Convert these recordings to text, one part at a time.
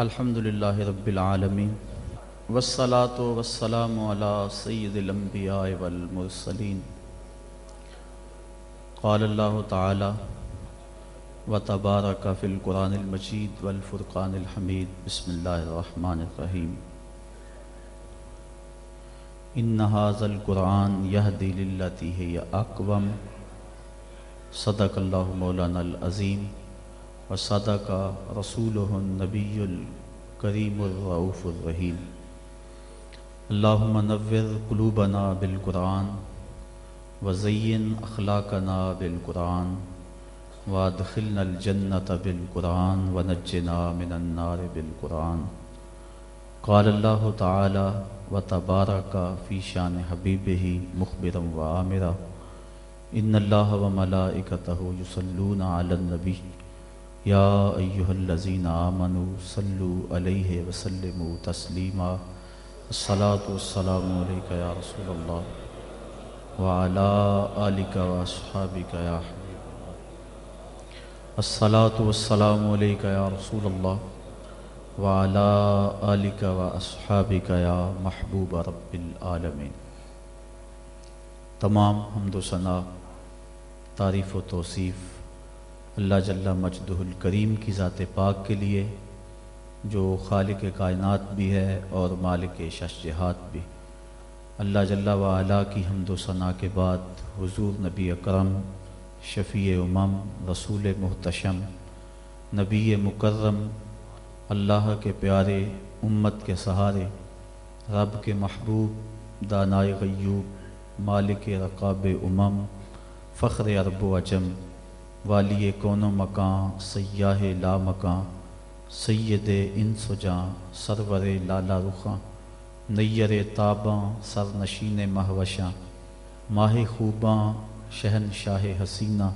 الحمد للہ رب العالمین والصلاة والسلام على سید الانبیاء والمرسلین قال اللہ تعالی وتبارک فی القرآن المجید والفرقان الحمید بسم اللہ الرحمن الرحیم ان هذا القرآن يهدي للتي هي اقوم صدق اللہ مولانا العظیم وصدق رسوله النبی الکریم الرعوف الرحیم۔ اللہم نور قلوبنا بالقرآن وزین اخلاقنا بالقرآن وادخلنا الجنة بالقرآن ونجنا من النار بالقرآن۔ قال اللہ تعالی وتبارک فی شان حبیبہ مخبرا وآمرا۔ ان اللہ وملائکتہ یصلون علی النبی۔ یا ایہا الذین آمنوا صلو علیہ وسلموا تسلیما الصلاة والسلام علیکہ یا رسول اللہ وعلا آلکہ واصحابکہ یا حبیب اللہ الصلاة والسلام علیکہ یا رسول اللہ وعلا آلکہ واصحابکہ یا محبوب رب العالمین تمام حمد و ثنا، تعریف و توصیف اللہ جل مجدہ الکریم کی ذات پاک کے لیے، جو خالق کائنات بھی ہے اور مالک شش جہات بھی۔ اللہ جل و کی حمد و ثناء کے بعد حضور نبی اکرم، شفیع امم، رسول محتشم، نبی مکرم، اللہ کے پیارے امت کے سہارے، رب کے محبوب، دانائے غیوب، مالک رقاب امم، فخر عرب و عجم۔ والی کون و مکان، سیاہ لا مکان، سید ان سجاں سرور لالا رخاں، نیر تاباں سر نشین مہوشاں، ماہ خوباں، شہن شاہ حسینہ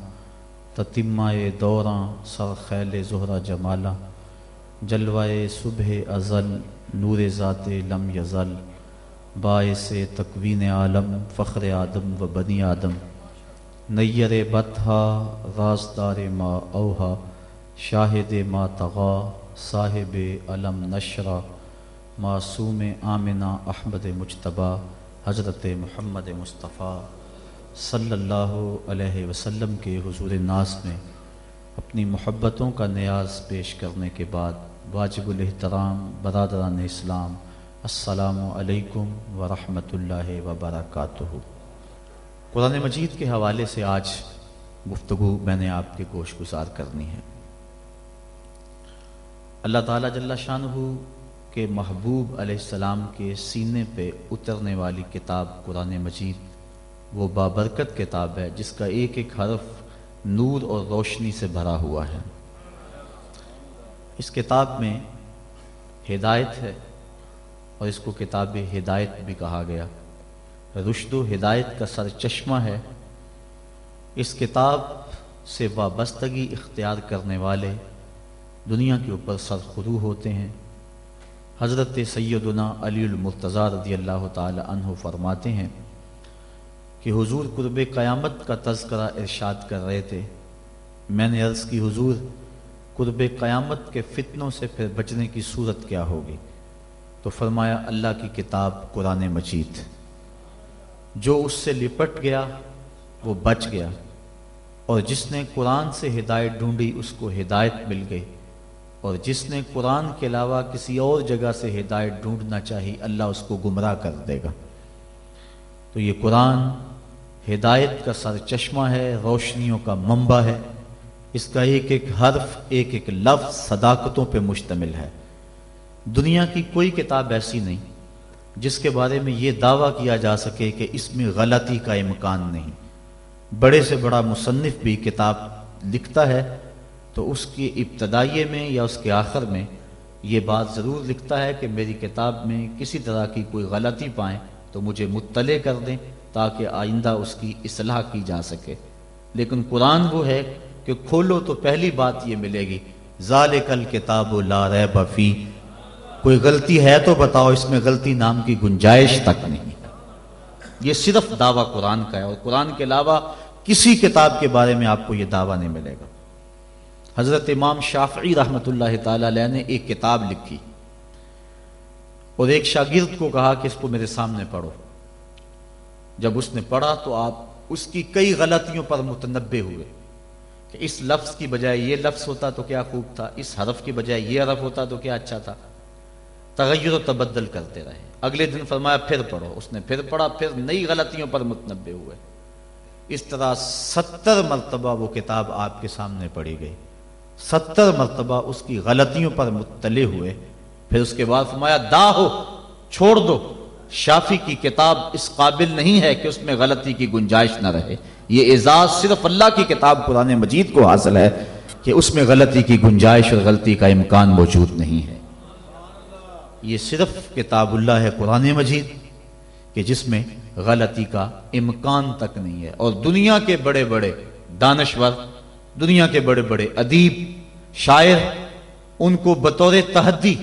تتمہ دوراں، سر خیل زہرہ جمالہ جلوائے صبح ازل، نور ذات لم یزل، باعث تکوین عالم، فخر آدم و بنی آدم۔ نیر بتہا رازدار ما اوہا شاہد ما تغا صاحب علم نشرہ معصوم آمنہ احمد مجتبہ حضرت محمد مصطفیٰ صلی اللہ علیہ وسلم کے حضور ناس میں اپنی محبتوں کا نیاز پیش کرنے کے بعد واجب الاحترام، برادران اسلام، السلام علیکم ورحمۃ اللہ وبرکاتہ۔ قرآن مجید کے حوالے سے آج گفتگو میں نے آپ کے گوش گزار کرنی ہے۔ اللہ تعالیٰ جل شاہ کے محبوب علیہ السلام کے سینے پہ اترنے والی کتاب قرآن مجید، وہ بابرکت کتاب ہے، جس کا ایک ایک حرف نور اور روشنی سے بھرا ہوا ہے۔ اس کتاب میں ہدایت ہے اور اس کو کتاب ہدایت بھی کہا گیا۔ رشد و ہدایت کا سر چشمہ ہے۔ اس کتاب سے وابستگی اختیار کرنے والے دنیا کے اوپر سر خرو ہوتے ہیں۔ حضرت سیدنا علی المرتضی رضی اللہ تعالی عنہ فرماتے ہیں کہ حضور قرب قیامت کا تذکرہ ارشاد کر رہے تھے۔ میں نے عرض کی، حضور، قرب قیامت کے فتنوں سے پھر بچنے کی صورت کیا ہوگی؟ تو فرمایا، اللہ کی کتاب قرآن مجید۔ جو اس سے لپٹ گیا، وہ بچ گیا۔ اور جس نے قرآن سے ہدایت ڈھونڈی، اس کو ہدایت مل گئی۔ اور جس نے قرآن کے علاوہ کسی اور جگہ سے ہدایت ڈھونڈنا چاہی، اللہ اس کو گمراہ کر دے گا۔ تو یہ قرآن ہدایت کا سر چشمہ ہے، روشنیوں کا منبع ہے۔ اس کا ایک ایک حرف، ایک ایک لفظ صداقتوں پہ مشتمل ہے۔ دنیا کی کوئی کتاب ایسی نہیں۔ جس کے بارے میں یہ دعویٰ کیا جا سکے کہ اس میں غلطی کا امکان نہیں۔ بڑے سے بڑا مصنف بھی کتاب لکھتا ہے تو اس کی ابتدائیے میں یا اس کے آخر میں یہ بات ضرور لکھتا ہے کہ میری کتاب میں کسی طرح کی کوئی غلطی پائیں تو مجھے مطلع کر دیں تاکہ آئندہ اس کی اصلاح کی جا سکے۔ لیکن قرآن وہ ہے کہ کھولو تو پہلی بات یہ ملے گی، ذالک الکتاب لا ریب فی کوئی غلطی ہے تو بتاؤ، اس میں غلطی نام کی گنجائش تک نہیں۔ یہ صرف دعویٰ قرآن کا ہے اور قرآن کے علاوہ کسی کتاب کے بارے میں آپ کو یہ دعویٰ نہیں ملے گا۔ حضرت امام شافعی رحمۃ اللہ تعالی علیہ نے ایک کتاب لکھی اور ایک شاگرد کو کہا کہ اس کو میرے سامنے پڑھو۔ جب اس نے پڑھا تو آپ اس کی کئی غلطیوں پر متنبع ہوئے کہ اس لفظ کی بجائے یہ لفظ ہوتا تو کیا خوب تھا، اس حرف کی بجائے یہ حرف ہوتا تو کیا اچھا تھا۔ تغیر و تبدل کرتے رہے۔ اگلے دن فرمایا، پھر پڑھو۔ اس نے پھر پڑھا، پھر نئی غلطیوں پر متنبع ہوئے۔ اس طرح ستر مرتبہ وہ کتاب آپ کے سامنے پڑھی گئی۔ ستر مرتبہ اس کی غلطیوں پر مطلع ہوئے۔ پھر اس کے بعد فرمایا، دا ہو، چھوڑ دو۔ شافی کی کتاب اس قابل نہیں ہے کہ اس میں غلطی کی گنجائش نہ رہے۔ یہ اعزاز صرف اللہ کی کتاب قرآن مجید کو حاصل ہے کہ اس میں غلطی کی گنجائش اور غلطی کا امکان موجود نہیں ہے۔ یہ صرف کتاب اللہ ہے، قرآن مجید، کہ جس میں غلطی کا امکان تک نہیں ہے۔ اور دنیا کے بڑے بڑے دانشور، دنیا کے بڑے بڑے ادیب، شاعر، ان کو بطور تحدی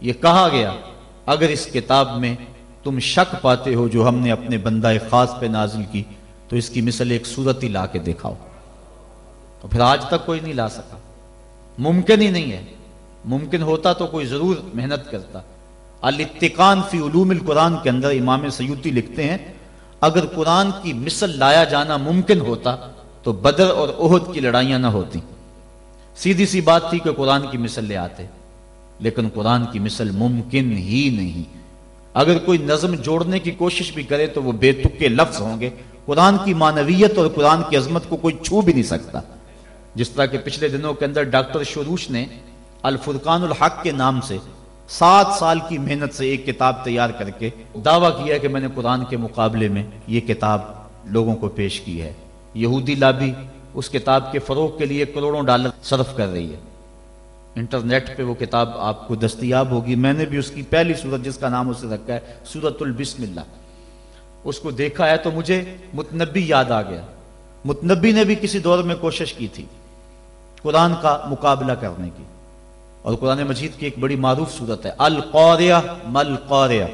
یہ کہا گیا، اگر اس کتاب میں تم شک پاتے ہو جو ہم نے اپنے بندہ خاص پہ نازل کی، تو اس کی مثل ایک صورت ہی لا کے دکھاؤ۔ تو پھر آج تک کوئی نہیں لا سکا۔ ممکن ہی نہیں ہے۔ ممکن ہوتا تو کوئی ضرور محنت کرتا۔ الاتقان فی علوم القرآن کے اندر امام سیوتی لکھتے ہیں، اگر قرآن کی مثل لایا جانا ممکن ہوتا تو بدر اور عہد کی لڑائیاں نہ ہوتی۔ سیدھی سی بات تھی کہ قرآن کی مثل لے آتے، لیکن قرآن کی مثل ممکن ہی نہیں۔ اگر کوئی نظم جوڑنے کی کوشش بھی کرے تو وہ بے تک کے لفظ ہوں گے۔ قرآن کی مانویت اور قرآن کی عظمت کو کوئی چھو بھی نہیں سکتا۔ جس طرح کہ پچھلے دنوں کے اندر ڈاکٹر شروش نے الفرقان الحق کے نام سے سات سال کی محنت سے ایک کتاب تیار کر کے دعویٰ کیا کہ میں نے قرآن کے مقابلے میں یہ کتاب لوگوں کو پیش کی ہے۔ یہودی لابی اس کتاب کے فروغ کے لیے کروڑوں ڈالر صرف کر رہی ہے۔ انٹرنیٹ پہ وہ کتاب آپ کو دستیاب ہوگی۔ میں نے بھی اس کی پہلی صورت جس کا نام اسے رکھا ہے، سورت البسم اللہ اس کو دیکھا ہے تو مجھے متنبی یاد آ گیا۔ متنبی نے بھی کسی دور میں کوشش کی تھی قرآن کا مقابلہ کرنے کی۔ اور قرآن مجید کی ایک بڑی معروف صورت ہے القوریہ مل قوریہ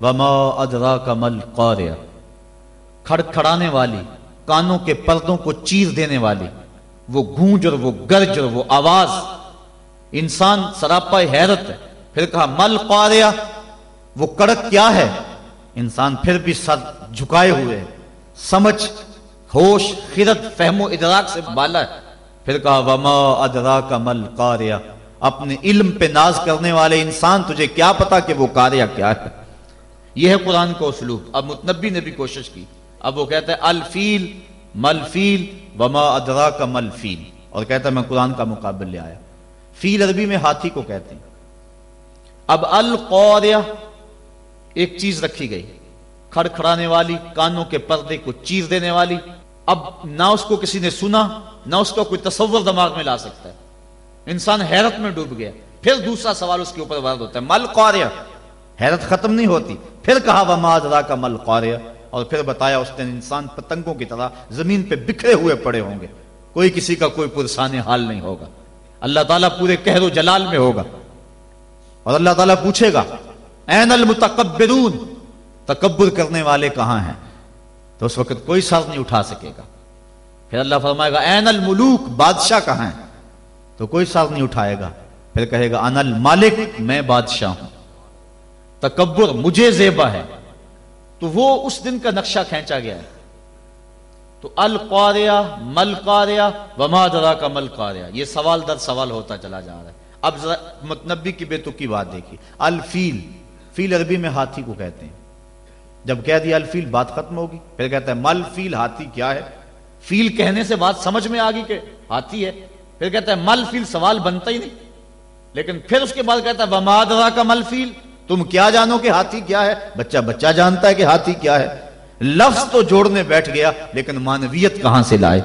وما ادرا کا مل قوریہ کھڑ کھڑانے والی، کانوں کے پردوں کو چیر دینے والی، وہ گونج اور وہ گرج اور وہ آواز۔ انسان سراپا حیرت ہے، پھر کہا مل قاریا وہ کڑک کیا ہے؟ انسان پھر بھی سر جھکائے ہوئے سمجھ، ہوش، خرد، فہم و ادراک سے بالا ہے۔ پھر کہا، وما ادرا کا مل قاریا اپنے علم پہ ناز کرنے والے انسان، تجھے کیا پتا کہ وہ کاریا کیا ہے؟ یہ ہے قرآن کا اسلوب۔ اب متنبی نے بھی کوشش کی۔ اب وہ کہتا ہے، الفیل مل فیل وما ادرا کا مل فیل اور کہتا ہے، میں قرآن کا مقابل لے آیا۔ فیل عربی میں ہاتھی کو کہتے ہیں۔ اب القوریہ ایک چیز رکھی گئی۔ کھڑ کھڑانے والی، کانوں کے پردے کو چیز دینے والی۔ اب نہ اس کو کسی نے سنا، نہ اس کا کوئی تصور دماغ میں لا سکتا ہے۔ انسان حیرت میں ڈوب گیا۔ پھر دوسرا سوال اس کے اوپر ورد ہوتا ہے، مل قوریہ حیرت ختم نہیں ہوتی۔ پھر کہا وہ ماضرا کا مل قوریہ اور پھر بتایا، اس نے انسان پتنگوں کی طرح زمین پہ بکھرے ہوئے پڑے ہوں گے۔ کوئی کسی کا کوئی پرسان حال نہیں ہوگا۔ اللہ تعالیٰ پورے کہر و جلال میں ہوگا۔ اور اللہ تعالیٰ پوچھے گا این المتکبرون تکبر کرنے والے کہاں ہیں؟ تو اس وقت کوئی سر نہیں اٹھا سکے گا۔ پھر اللہ فرمائے گا این الملوک بادشاہ کہاں ہیں؟ تو کوئی سر نہیں اٹھائے گا۔ پھر کہے گا ان المالک، میں بادشاہ ہوں۔ تکبر مجھے زیبا ہے۔ تو وہ اس دن کا نقشہ کھینچا گیا ہے۔ تو القاریہ مل قاریہ وما درا کا مل قاریہ یہ سوال در سوال ہوتا چلا جا رہا ہے۔ اب ذرا متنبی کی بے تکی بات دیکھی الفیل، فیل عربی میں ہاتھی کو کہتے ہیں۔ جب کہہ دیا الفیل، بات ختم ہوگی۔ پھر کہتا ہے، مل فیل، ہاتھی کیا ہے؟ فیل کہنے سے بات سمجھ میں آ گئی کہ ہاتھی ہے۔ پھر کہتا ہے مل فیل سوال بنتا ہی نہیں۔ لیکن پھر اس کے بعد کہتا ہے وما درا کا مل فیل۔ تم کیا جانو کہ ہاتھی کیا ہے؟ بچہ بچہ جانتا ہے کہ ہاتھی کیا ہے۔ لفظ تو جوڑنے بیٹھ گیا، لیکن مانویت کہاں سے لائے؟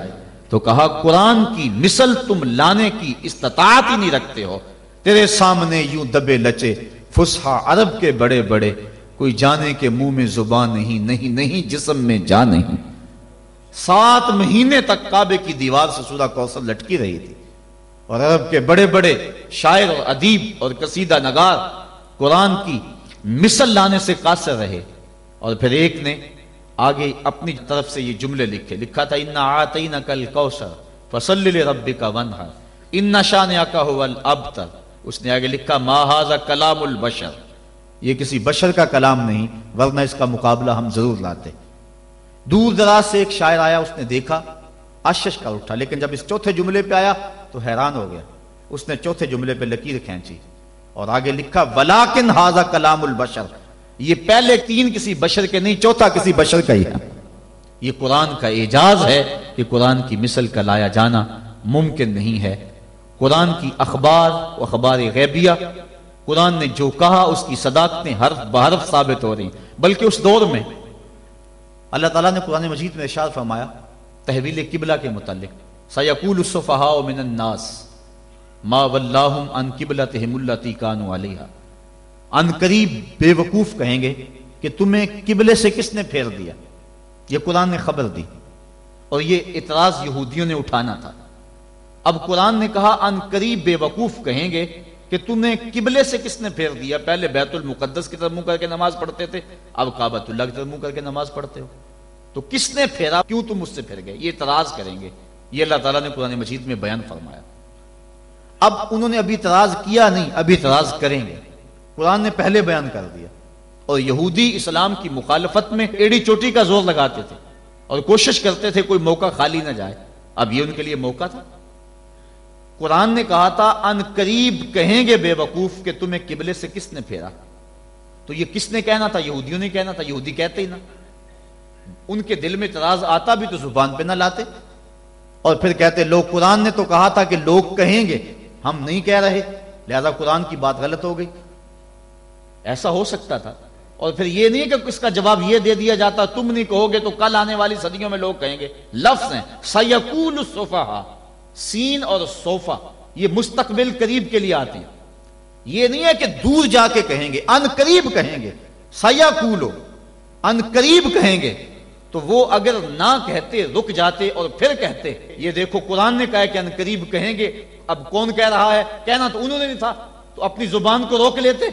تو کہا، قرآن کی مثل تم لانے کی استطاعت ہی نہیں رکھتے ہو۔ تیرے سامنے یوں دبے لچے فسحا عرب کے بڑے بڑے۔ کوئی جانے کے منہ میں زبان نہیں نہیں نہیں، جسم میں جا نہیں۔ سات مہینے تک کعبے کی دیوار سے سورہ کوثر لٹکی رہی تھی۔ اور عرب کے بڑے بڑے شاعر اور ادیب اور قصیدہ نگار قرآن کی مثل لانے سے قاصر رہے اور پھر ایک نے آگے اپنی طرف سے یہ جملے لکھے، لکھا تھا ان آتین کل کوثر فصل رب کا ون ان نشان کا اب اس نے آگے لکھا ماہذا کلام البشر یہ کسی بشر کا کلام نہیں، ورنہ اس کا مقابلہ ہم ضرور لاتے دور دراز سے ایک شاعر آیا، اس نے دیکھا، اشش کا اٹھا، لیکن جب اس چوتھے جملے پہ آیا تو حیران ہو گیا۔ اس نے چوتھے جملے پہ لکیر کھینچی اور آگے لکھا ولاکن ہاضا کلام البشر یہ پہلے تین کسی بشر کے نہیں، چوتھا کسی بشر کا ہی ہے۔ یہ قرآن کا اعجاز ہے کہ قرآن کی مثل کا لایا جانا ممکن نہیں ہے۔ قرآن کی اخبار و اخبار غیبیہ، قرآن نے جو کہا، اس کی صداقتیں حرف بحرف ثابت ہو رہی ہیں۔ بلکہ اس دور میں اللہ تعالیٰ نے قرآن مجید میں ارشاد فرمایا، تحویل قبلہ کے متعلق۔ سیقول الصفحاء من الناس ما واللہم ان قبلتہم اللتی کانو علیہا ان قریب بے وقوف کہیں گے کہ تمہیں قبلے سے کس نے پھیر دیا؟ یہ قرآن نے خبر دی۔ اور یہ اعتراض یہودیوں نے اٹھانا تھا۔ اب قرآن نے کہا ان قریب بے وقوف کہیں گے کہ تمہیں قبلے سے کس نے پھیر دیا؟ پہلے بیت المقدس کی طرف منہ کر کے نماز پڑھتے تھے، اب کعبۃ اللہ کی طرف منہ کر کے نماز پڑھتے ہو۔ تو کس نے پھیرا؟ کیوں تم اس سے پھر گئے؟ یہ اعتراض کریں گے۔ یہ اللہ تعالیٰ نے قرآن مجید میں بیان فرمایا۔ اب انہوں نے ابھی اعتراض کیا نہیں، ابھی اعتراض کریں گے۔ قرآن نے پہلے بیان کر دیا۔ اور یہودی اسلام کی مخالفت میں ایڑی چوٹی کا زور لگاتے تھے۔ اور کوشش کرتے تھے کوئی موقع خالی نہ جائے۔ اب یہ ان کے لیے موقع تھا۔ قرآن نے کہا تھا، ان قریب کہیں گے بے وقوف کہ تمہیں قبلے سے کس نے پھیرا؟ تو یہ کس نے کہنا تھا؟ یہودیوں نے کہنا تھا، یہودی کہتے ہی نا ان کے دل میں اعتراض آتا بھی تو زبان پہ نہ لاتے۔ اور پھر کہتے لوگ قرآن نے تو کہا تھا کہ لوگ کہیں گے، ہم نہیں کہہ رہے۔ لہذا قرآن کی بات غلط ہو گئی۔ ایسا ہو سکتا تھا۔ اور پھر یہ نہیں کہ اس کا جواب یہ دے دیا جاتا، تم نہیں کہو گے تو کل آنے والی صدیوں میں لوگ کہیں گے۔ لفظ ہیں۔ سیقول الصفحہ سین اور صوفہ۔ یہ مستقبل قریب کے لیے آتی یہ نہیں ہے کہ دور جا کے کہیں گے، ان قریب کہیں گے۔ سیاقولو ان قریب کہیں گے۔ تو وہ اگر نہ کہتے، رک جاتے اور پھر کہتے۔ یہ دیکھو، قرآن نے کہا کہ ان قریب کہیں گے، اب کون کہہ رہا ہے؟ کہنا تو انہوں نے نہیں تھا۔ تو اپنی زبان کو روک لیتے۔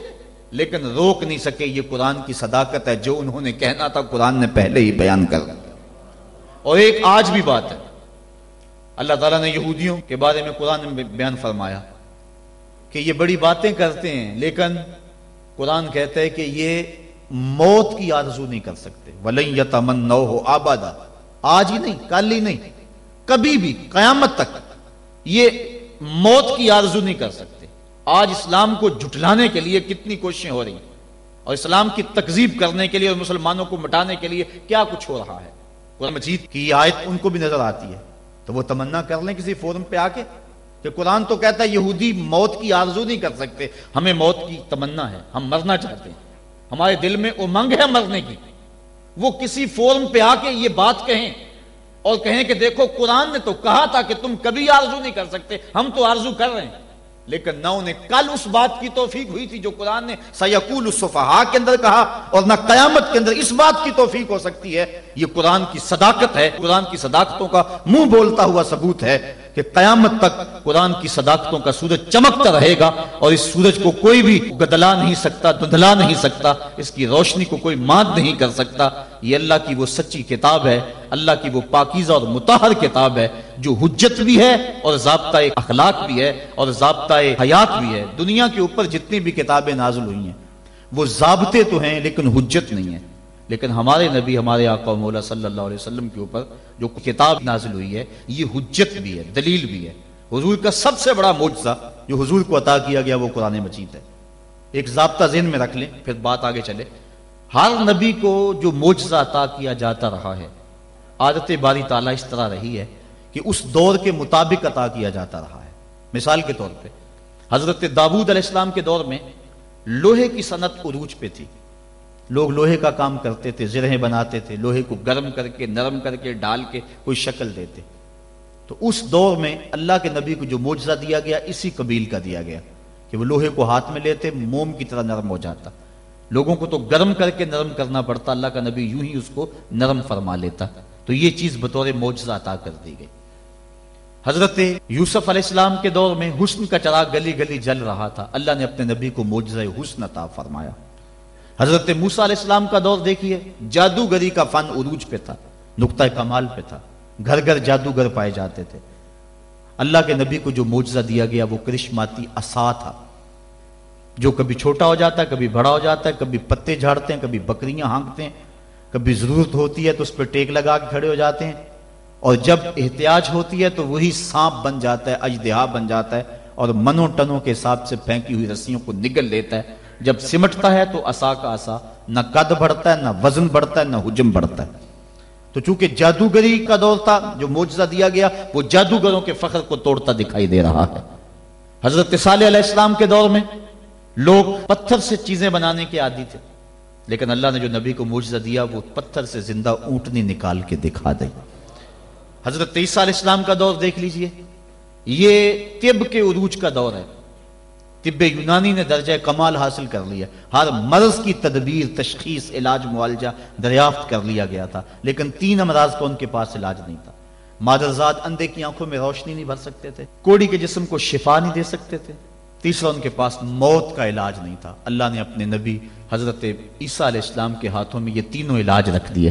لیکن روک نہیں سکے، یہ قرآن کی صداقت ہے۔ جو انہوں نے کہنا تھا، قرآن نے پہلے ہی بیان کر اور ایک آج بھی بات ہے۔ اللہ تعالیٰ نے یہودیوں کے بارے میں قرآن میں بیان فرمایا کہ یہ بڑی باتیں کرتے ہیں، لیکن قرآن کہتا ہے کہ یہ موت کی آرزو نہیں کر سکتے۔ ولی یتمن نو ہو آبادا آج ہی نہیں، کل ہی نہیں، کبھی بھی، قیامت تک۔ یہ موت کی آرزو نہیں کر سکتے۔ آج اسلام کو جھٹلانے کے لیے کتنی کوششیں ہو رہی ہیں۔ اور اسلام کی تکزیب کرنے کے لیے اور مسلمانوں کو مٹانے کے لیے کیا کچھ ہو رہا ہے۔ قرآن مجید کی آیت ان کو بھی نظر آتی ہے۔ تو وہ تمنا کر لیں کسی فورم پہ آ کے کہ قرآن تو کہتا ہے یہودی موت کی آرزو نہیں کر سکتے۔ ہمیں موت کی تمنا ہے، ہم مرنا چاہتے ہیں۔ ہمارے دل میں امنگ ہے مرنے کی۔ وہ کسی فورم پہ آ کے یہ بات کہیں اور کہیں کہ دیکھو قرآن نے تو کہا تھا کہ تم کبھی آرزو نہیں کر سکتے، ہم تو آرزو کر رہے ہیں۔ لیکن نہ انہیں کل اس بات کی توفیق ہوئی تھی جو قرآن نے سیقول الصفحاء کے اندر کہا اور نہ قیامت کے اندر اس بات کی توفیق ہو سکتی ہے۔ یہ قرآن کی صداقت ہے، قرآن کی صداقتوں کا منہ بولتا ہوا ثبوت ہے۔ کہ قیامت تک قرآن کی صداقتوں کا سورج چمکتا رہے گا اور اس سورج کو کوئی بھی گدلا نہیں سکتا، دھندلا نہیں سکتا، اس کی روشنی کو کوئی مات نہیں کر سکتا۔ یہ اللہ کی وہ سچی کتاب ہے، اللہ کی وہ پاکیزہ اور متحر کتاب ہے، جو حجت بھی ہے اور ضابطہ اخلاق بھی ہے اور ضابطہ حیات بھی ہے۔ دنیا کے اوپر جتنی بھی کتابیں نازل ہوئی ہیں، وہ ضابطے تو ہیں لیکن حجت نہیں ہے۔ لیکن ہمارے نبی، ہمارے آقا مولا صلی اللہ علیہ وسلم کے اوپر جو کتاب نازل ہوئی ہے، یہ حجت بھی ہے، دلیل بھی ہے۔ حضور کا سب سے بڑا معجزہ جو حضور کو عطا کیا گیا وہ قرآن مجید ہے۔ ایک ضابطہ ذہن میں رکھ لیں، پھر بات آگے چلے۔ ہر نبی کو جو معجزہ عطا کیا جاتا رہا ہے، عادت باری تعالیٰ اس طرح رہی ہے کہ اس دور کے مطابق عطا کیا جاتا رہا ہے۔ مثال کے طور پہ، حضرت داود علیہ السلام کے دور میں لوہے کی صنعت عروج پہ تھی۔ لوگ لوہے کا کام کرتے تھے، زرہیں بناتے تھے، لوہے کو گرم کر کے، نرم کر کے، ڈال کے کوئی شکل دیتے۔ تو اس دور میں اللہ کے نبی کو جو معجزہ دیا گیا، اسی قبیل کا دیا گیا کہ وہ لوہے کو ہاتھ میں لیتے، موم کی طرح نرم ہو جاتا۔ لوگوں کو تو گرم کر کے نرم کرنا پڑتا، اللہ کا نبی یوں ہی اس کو نرم فرما لیتا۔ تو یہ چیز بطور معجزہ عطا کر دی گئی۔ حضرت یوسف علیہ السلام کے دور میں حسن کا چراغ گلی گلی جل رہا تھا۔ اللہ نے اپنے نبی کو معجزہ حسن عطا فرمایا۔ حضرت موسا علیہ السلام کا دور دیکھیے، جادوگری کا فن عروج پہ تھا نقطۂ کمال پہ تھا، گھر گھر جادوگر پائے جاتے تھے۔ اللہ کے نبی کو جو موجزہ دیا گیا، وہ کرشماتی اصا تھا۔ جو کبھی چھوٹا ہو جاتا ہے، کبھی بڑا ہو جاتا ہے، کبھی پتے جھاڑتے ہیں، کبھی بکریاں ہانکتے ہیں، کبھی ضرورت ہوتی ہے تو اس پہ ٹیک لگا کے کھڑے ہو جاتے ہیں۔ اور جب احتیاج ہوتی ہے تو وہی سانپ بن جاتا ہے، اجدہا بن جاتا ہے اور منو ٹنوں کے حساب سے پھینکی ہوئی رسیوں کو نگل لیتا ہے۔ جب سمٹتا ہے تو اصا کا اصا نہ قد بڑھتا ہے، نہ وزن بڑھتا ہے، نہ حجم بڑھتا ہے۔ تو چونکہ جادوگری کا دور تھا، جو موجزہ دیا گیا، وہ جادوگروں کے فخر کو توڑتا دکھائی دے رہا ہے۔ حضرت صالح علیہ السلام کے دور میں لوگ پتھر سے چیزیں بنانے کے عادی تھے۔ لیکن اللہ نے جو نبی کو موجزہ دیا، وہ پتھر سے زندہ اونٹنی نکال کے دکھا دی۔ حضرت عیسیٰ علیہ السلام کا دور دیکھ لیجیے۔ یہ طب کے عروج کا دور ہے۔ طب یونانی نے درجہ کمال حاصل کر لیا۔ ہر مرض کی تدبیر، تشخیص، علاج، معالجہ دریافت کر لیا گیا تھا، لیکن تین امراض کا ان کے پاس علاج نہیں تھا۔ مادرزاد اندھے کی آنکھوں میں روشنی نہیں بھر سکتے تھے، کوڑی کے جسم کو شفا نہیں دے سکتے تھے۔ تیسرا، ان کے پاس موت کا علاج نہیں تھا۔ اللہ نے اپنے نبی حضرت عیسیٰ علیہ السلام کے ہاتھوں میں یہ تینوں علاج رکھ دیے۔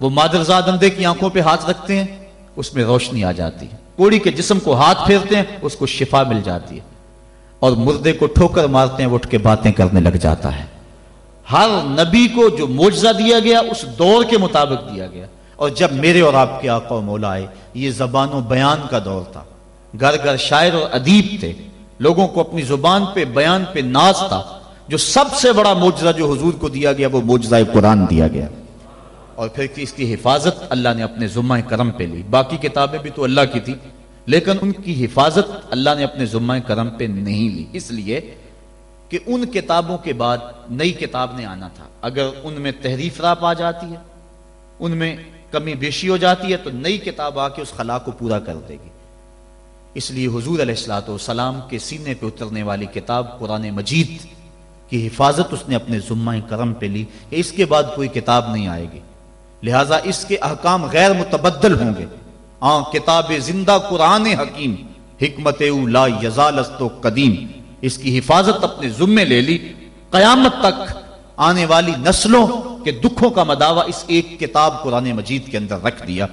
وہ مادرزاد اندھے کی آنکھوں پہ ہاتھ رکھتے ہیں، اس میں روشنی آ جاتی ہے۔ کوڑی کے جسم کو ہاتھ پھیرتے ہیں، اس کو شفا مل جاتی ہے۔ اور مردے کو ٹھوکر مارتے ہیں، وہ اٹھ کے باتیں کرنے لگ جاتا ہے۔ ہر نبی کو جو موجزہ دیا گیا، اس دور کے مطابق دیا گیا۔ اور جب میرے اور آپ کے آقا و مولا آئے، یہ زبان و بیان کا دور تھا۔ گھر گھر شاعر اور ادیب تھے۔ لوگوں کو اپنی زبان پہ، بیان پہ ناز تھا۔ جو سب سے بڑا موجزہ جو حضور کو دیا گیا، وہ موجزہ قرآن دیا گیا۔ اور پھر اس کی حفاظت اللہ نے اپنے ذمہ کرم پہ لی۔ باقی کتابیں بھی تو اللہ کی تھی۔ لیکن ان کی حفاظت اللہ نے اپنے ذمہ کرم پہ نہیں لی۔ اس لیے کہ ان کتابوں کے بعد نئی کتاب نے آنا تھا۔ اگر ان میں تحریف راپ آ جاتی ہے، ان میں کمی بیشی ہو جاتی ہے، تو نئی کتاب آ کے اس خلا کو پورا کر دے گی۔ اس لیے حضور علیہ السلاۃ والسلام کے سینے پہ اترنے والی کتاب قرآن مجید کی حفاظت اس نے اپنے ذمہ کرم پہ لی کہ اس کے بعد کوئی کتاب نہیں آئے گی۔ لہٰذا اس کے احکام غیر متبدل ہوں گے۔ آن کتاب زندہ قرآن حکیم، حکمت لا یزالست و قدیم۔ اس کی حفاظت اپنے ذمے لے لی۔ قیامت تک آنے والی نسلوں کے دکھوں کا مداوع اس ایک کتاب قرآن مجید کے اندر رکھ دیا۔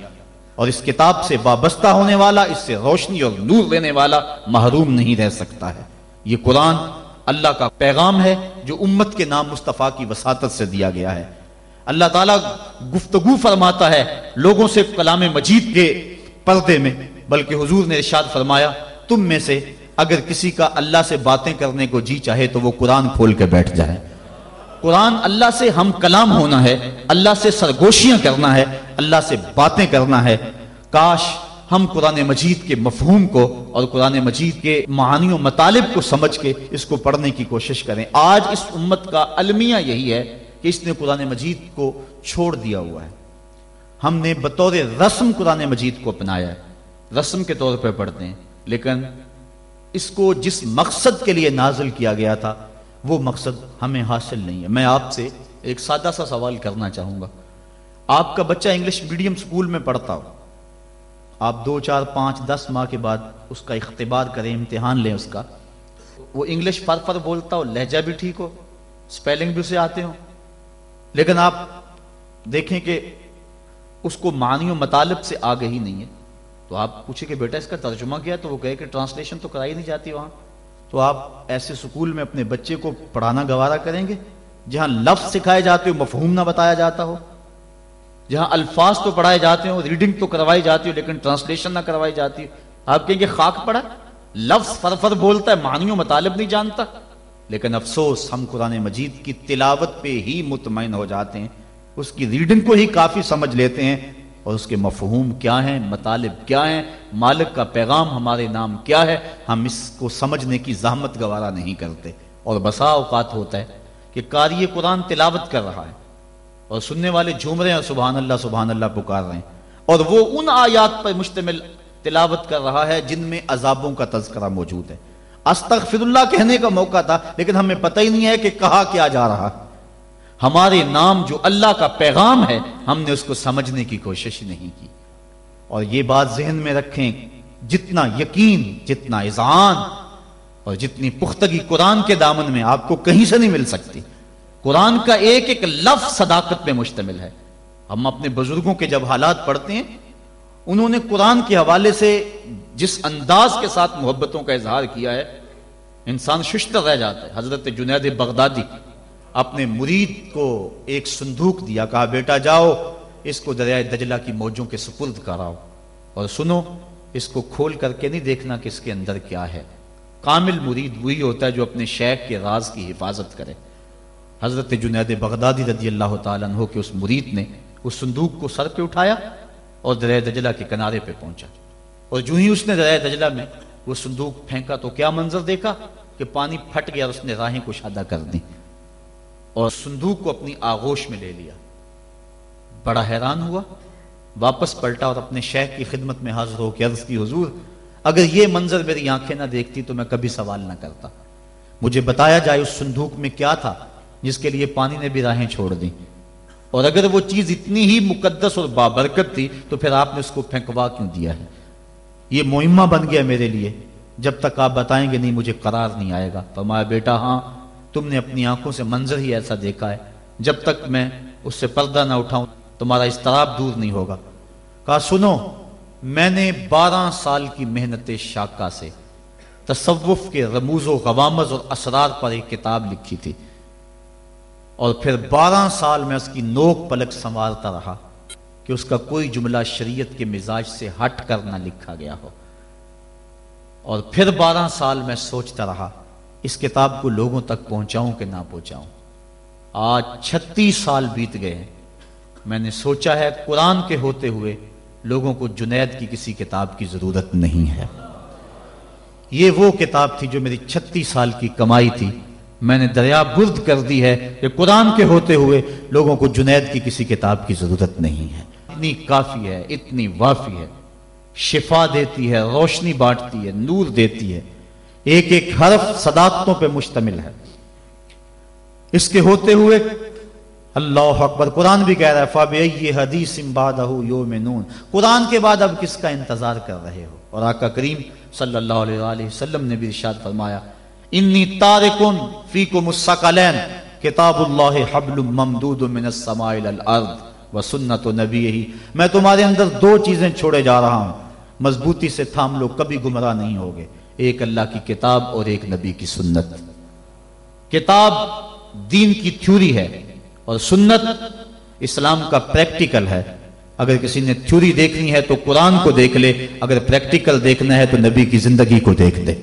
اور اس کتاب سے وابستہ ہونے والا، اس سے روشنی اور نور لینے والا محروم نہیں رہ سکتا ہے۔ یہ قرآن اللہ کا پیغام ہے جو امت کے نام مصطفیٰ کی وساطت سے دیا گیا ہے۔ اللہ تعالیٰ گفتگو فرماتا ہے، لوگوں سے کلام مجید کے پردے میں، بلکہ حضور نے ارشاد فرمایا، تم میں سے اگر کسی کا اللہ سے باتیں کرنے کو جی چاہے تو وہ قرآن کھول کے بیٹھ جائے۔ قرآن اللہ سے ہم کلام ہونا ہے، اللہ سے سرگوشیاں کرنا ہے، اللہ سے باتیں کرنا ہے۔ کاش ہم قرآن مجید کے مفہوم کو اور قرآن مجید کے معانی و مطالب کو سمجھ کے اس کو پڑھنے کی کوشش کریں۔ آج اس امت کا المیہ یہی ہے کہ اس نے قرآن مجید کو چھوڑ دیا ہوا ہے۔ ہم نے بطور رسم قرآن مجید کو اپنایا ہے۔ رسم کے طور پہ پڑھتے ہیں، لیکن اس کو جس مقصد کے لیے نازل کیا گیا تھا، وہ مقصد ہمیں حاصل نہیں ہے۔ میں آپ سے ایک سادہ سا سوال کرنا چاہوں گا۔ آپ کا بچہ انگلش میڈیم سکول میں پڑھتا ہو۔ آپ دو چار پانچ دس ماہ کے بعد اس کا اختبار کریں، امتحان لیں اس کا۔ وہ انگلش فر فر بولتا ہو، لہجہ بھی ٹھیک ہو اسپیلنگ بھی اسے آتے ہو لیکن آپ دیکھیں کہ اس کو معنی و مطالب سے آگے ہی نہیں ہے۔ تو آپ پوچھیں کہ بیٹا اس کا ترجمہ کیا تو وہ کہے کہ ٹرانسلیشن تو کرائی نہیں جاتی وہاں۔ تو آپ ایسے سکول میں اپنے بچے کو پڑھانا گوارا کریں گے جہاں لفظ سکھائے جاتے ہو، مفہوم نہ بتایا جاتا ہو۔ جہاں الفاظ تو پڑھائے جاتے ہو ریڈنگ تو کروائی جاتی ہو، لیکن ٹرانسلیشن نہ کروائی جاتی ہو۔ آپ کہیں گے خاک پڑا؟ لفظ فرفر بولتا ہے، معنی و مطالب نہیں جانتا۔ لیکن افسوس، ہم قرآن مجید کی تلاوت پہ ہی مطمئن ہو جاتے ہیں۔ اس کی ریڈنگ کو ہی کافی سمجھ لیتے ہیں اور اس کے مفہوم کیا ہیں، مطالب کیا ہیں، مالک کا پیغام ہمارے نام کیا ہے، ہم اس کو سمجھنے کی زحمت گوارا نہیں کرتے۔ اور بسا اوقات ہوتا ہے کہ قاری قرآن تلاوت کر رہا ہے اور سننے والے جھوم رہے ہیں سبحان اللہ سبحان اللہ پکار رہے ہیں۔ اور وہ ان آیات پر مشتمل تلاوت کر رہا ہے جن میں عذابوں کا تذکرہ موجود ہے۔ استغفر اللہ کہنے کا موقع تھا، لیکن ہمیں پتہ ہی نہیں ہے کہ کہا کیا جا رہا۔ ہمارے نام جو اللہ کا پیغام ہے، ہم نے اس کو سمجھنے کی کوشش نہیں کی۔ اور یہ بات ذہن میں رکھیں، جتنا یقین، جتنا اذعان اور جتنی پختگی قرآن کے دامن میں آپ کو کہیں سے نہیں مل سکتی۔ قرآن کا ایک ایک لفظ صداقت پہ مشتمل ہے۔ ہم اپنے بزرگوں کے جب حالات پڑھتے ہیں، انہوں نے قرآن کے حوالے سے جس انداز کے ساتھ محبتوں کا اظہار کیا ہے، انسان ششتر رہ جاتا ہے۔ حضرت جنید بغدادی اپنے مرید کو ایک صندوق دیا، کہا، بیٹا، جاؤ، اس کو دریائے دجلہ کی موجوں کے سپرد کراؤ۔ اور سنو، اس کو کھول کر کے نہیں دیکھنا کہ اس کے اندر کیا ہے۔ کامل مرید وہی ہوتا ہے جو اپنے شیخ کے راز کی حفاظت کرے۔ حضرت جنید بغدادی رضی اللہ تعالیٰ عنہ کے اس مرید نے اس صندوق کو سر پہ اٹھایا اور دریائے دجلہ کے کنارے پہ پہنچا۔ اور جو ہی اس نے دریائے دجلہ میں وہ صندوق پھینکا تو کیا منظر دیکھا؟ کہ پانی پھٹ گیا اور اس نے راہیں کو شادہ کر دی اور صندوق کو اپنی آغوش میں لے لیا۔ بڑا حیران ہوا، واپس پلٹا اور اپنے شیخ کی خدمت میں حاضر ہو کے عرض کی، حضور، اگر یہ منظر میری آنکھیں نہ دیکھتی تو میں کبھی سوال نہ کرتا۔ مجھے بتایا جائے اس صندوق میں کیا تھا جس کے لیے پانی نے بھی راہیں چھوڑ دی اور اگر وہ چیز اتنی ہی مقدس اور بابرکت تھی تو پھر آپ نے اس کو پھینکوا کیوں دیا ہے؟ یہ مہمہ بن گیا میرے لیے۔ جب تک آپ بتائیں گے نہیں مجھے قرار نہیں آئے گا۔ فرمایا، بیٹا ہاں تم نے اپنی آنکھوں سے منظر ہی ایسا دیکھا ہے۔ جب تک میں اس سے پردہ نہ اٹھاؤں، تمہارا استراب دور نہیں ہوگا۔ کہا، سنو، میں نے بارہ سال کی محنت شاکہ سے تصوف کے رموز و غوامز اور اسرار پر ایک کتاب لکھی تھی۔ اور پھر بارہ سال میں اس کی نوک پلک سنوارتا رہا کہ اس کا کوئی جملہ شریعت کے مزاج سے ہٹ کر نہ لکھا گیا ہو۔ اور پھر بارہ سال میں سوچتا رہا اس کتاب کو لوگوں تک پہنچاؤں کہ نہ پہنچاؤں۔ آج چھتیس سال بیت گئے میں نے سوچا ہے قرآن کے ہوتے ہوئے لوگوں کو جنید کی کسی کتاب کی ضرورت نہیں ہے۔ یہ وہ کتاب تھی جو میری چھتیس سال کی کمائی تھی۔ میں نے دریا برد کر دی ہے کہ قرآن کے ہوتے ہوئے لوگوں کو جنید کی کسی کتاب کی ضرورت نہیں ہے۔ اتنی کافی ہے، اتنی وافی ہے۔ شفا دیتی ہے، روشنی بانٹتی ہے، نور دیتی ہے۔ ایک ایک حرف صداقتوں پہ مشتمل ہے۔ اس کے ہوتے ہوئے اللہ اکبر، قرآن بھی کہہ رہا ہے فاب حدیث یوم نون قرآن کے بعد اب کس کا انتظار کر رہے ہو؟ اور آقا کریم صلی اللہ علیہ وسلم نے بھی ارشاد فرمایا، انی تارکن فیکم السقلین کتاب اللہ حبل ممدود من السماء الارض و سنت و نبی ہی میں تمہارے اندر دو چیزیں چھوڑے جا رہا ہوں، مضبوطی سے تھام لو، کبھی گمراہ نہیں ہوگے۔ ایک اللہ کی کتاب اور ایک نبی کی سنت۔ کتاب دین کی تھیوری ہے اور سنت اسلام کا پریکٹیکل ہے۔ اگر کسی نے تھیوری دیکھنی ہے تو قرآن کو دیکھ لے، اگر پریکٹیکل دیکھنا ہے تو نبی کی زندگی کو دیکھ لے۔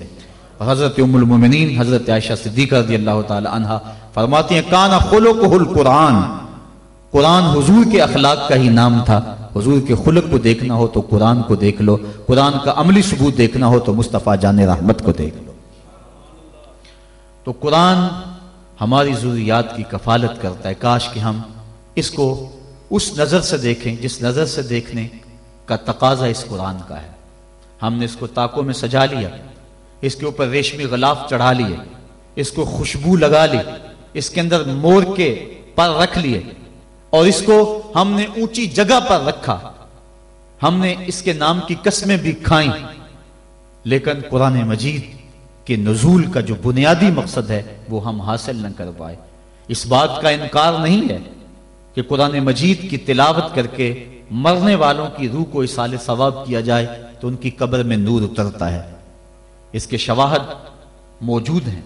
حضرت ام المومنین حضرت عائشہ صدیقہ رضی اللہ تعالی عنہ فرماتی ہیں، کانا خلق القرآن۔ قرآن حضور کے اخلاق کا ہی نام تھا۔ حضور کے خلق کو دیکھنا ہو تو قرآن کو دیکھ لو، قرآن کا عملی ثبوت دیکھنا ہو تو مصطفیٰ جان رحمت کو دیکھ لو۔ تو قرآن ہماری ضروریات کی کفالت کرتا ہے۔ کاش کہ ہم اس کو اس نظر سے دیکھیں، جس نظر سے دیکھنے کا تقاضا اس قرآن کا ہے۔ ہم نے اس کو تاکوں میں سجا لیا، اس کے اوپر ریشمی غلاف چڑھا لیے، اس کو خوشبو لگا لی، اس کے اندر مور کے پر رکھ لیے۔ اور اس کو ہم نے اونچی جگہ پر رکھا۔ ہم نے اس کے نام کی قسمیں بھی کھائیں۔ لیکن قرآن مجید کے نزول کا جو بنیادی مقصد ہے، وہ ہم حاصل نہ کر پائے۔ اس بات کا انکار نہیں ہے کہ قرآن مجید کی تلاوت کر کے مرنے والوں کی روح کو اسال ثواب کیا جائے تو ان کی قبر میں نور اترتا ہے۔ اس کے شواہد موجود ہیں۔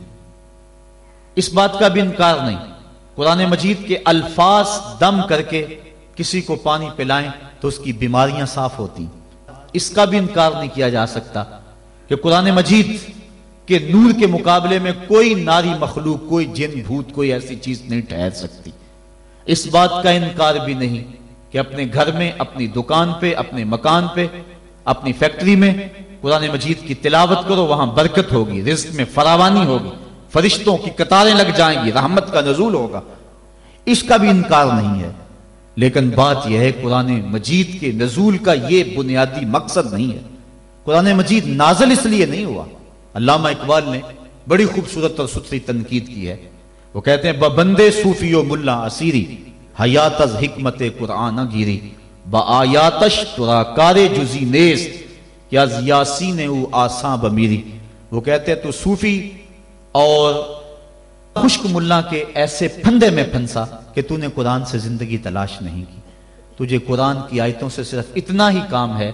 اس بات کا بھی انکار نہیں۔ قرآن مجید کے الفاظ دم کر کے کسی کو پانی پلائیں تو اس کی بیماریاں صاف ہوتی اس کا بھی انکار نہیں کیا جا سکتا کہ قرآن مجید کے نور کے مقابلے میں کوئی ناری مخلوق، کوئی جن، بھوت، کوئی ایسی چیز نہیں ٹھہر سکتی۔ اس بات کا انکار بھی نہیں کہ اپنے گھر میں، اپنی دکان پہ، اپنے مکان پہ، اپنی فیکٹری میں قرآن مجید کی تلاوت کرو، وہاں برکت ہوگی، رزق میں فراوانی ہوگی۔ فرشتوں کی قطاریں لگ جائیں گی، رحمت کا نزول ہوگا۔ اس کا بھی انکار نہیں ہے۔ لیکن بات یہ ہے، قرآن مجید کے نزول کا یہ بنیادی مقصد نہیں ہے۔ قرآن مجید نازل اس لیے نہیں ہوا۔ علامہ اقبال نے بڑی خوبصورت اور ستری تنقید کی ہے۔ وہ کہتے ہیں بندے صوفی و ملا اسیری حیات از حکمت قرآن گیری۔ با آیاتش ترا کار جزی نیست، یا یاسین او آساں بمیری۔ وہ کہتے ہیں، تو صوفی اور خشک ملا کے ایسے پھندے میں پھنسا کہ تو نے قرآن سے زندگی تلاش نہیں کی۔ تجھے قرآن کی آیتوں سے صرف اتنا ہی کام ہے،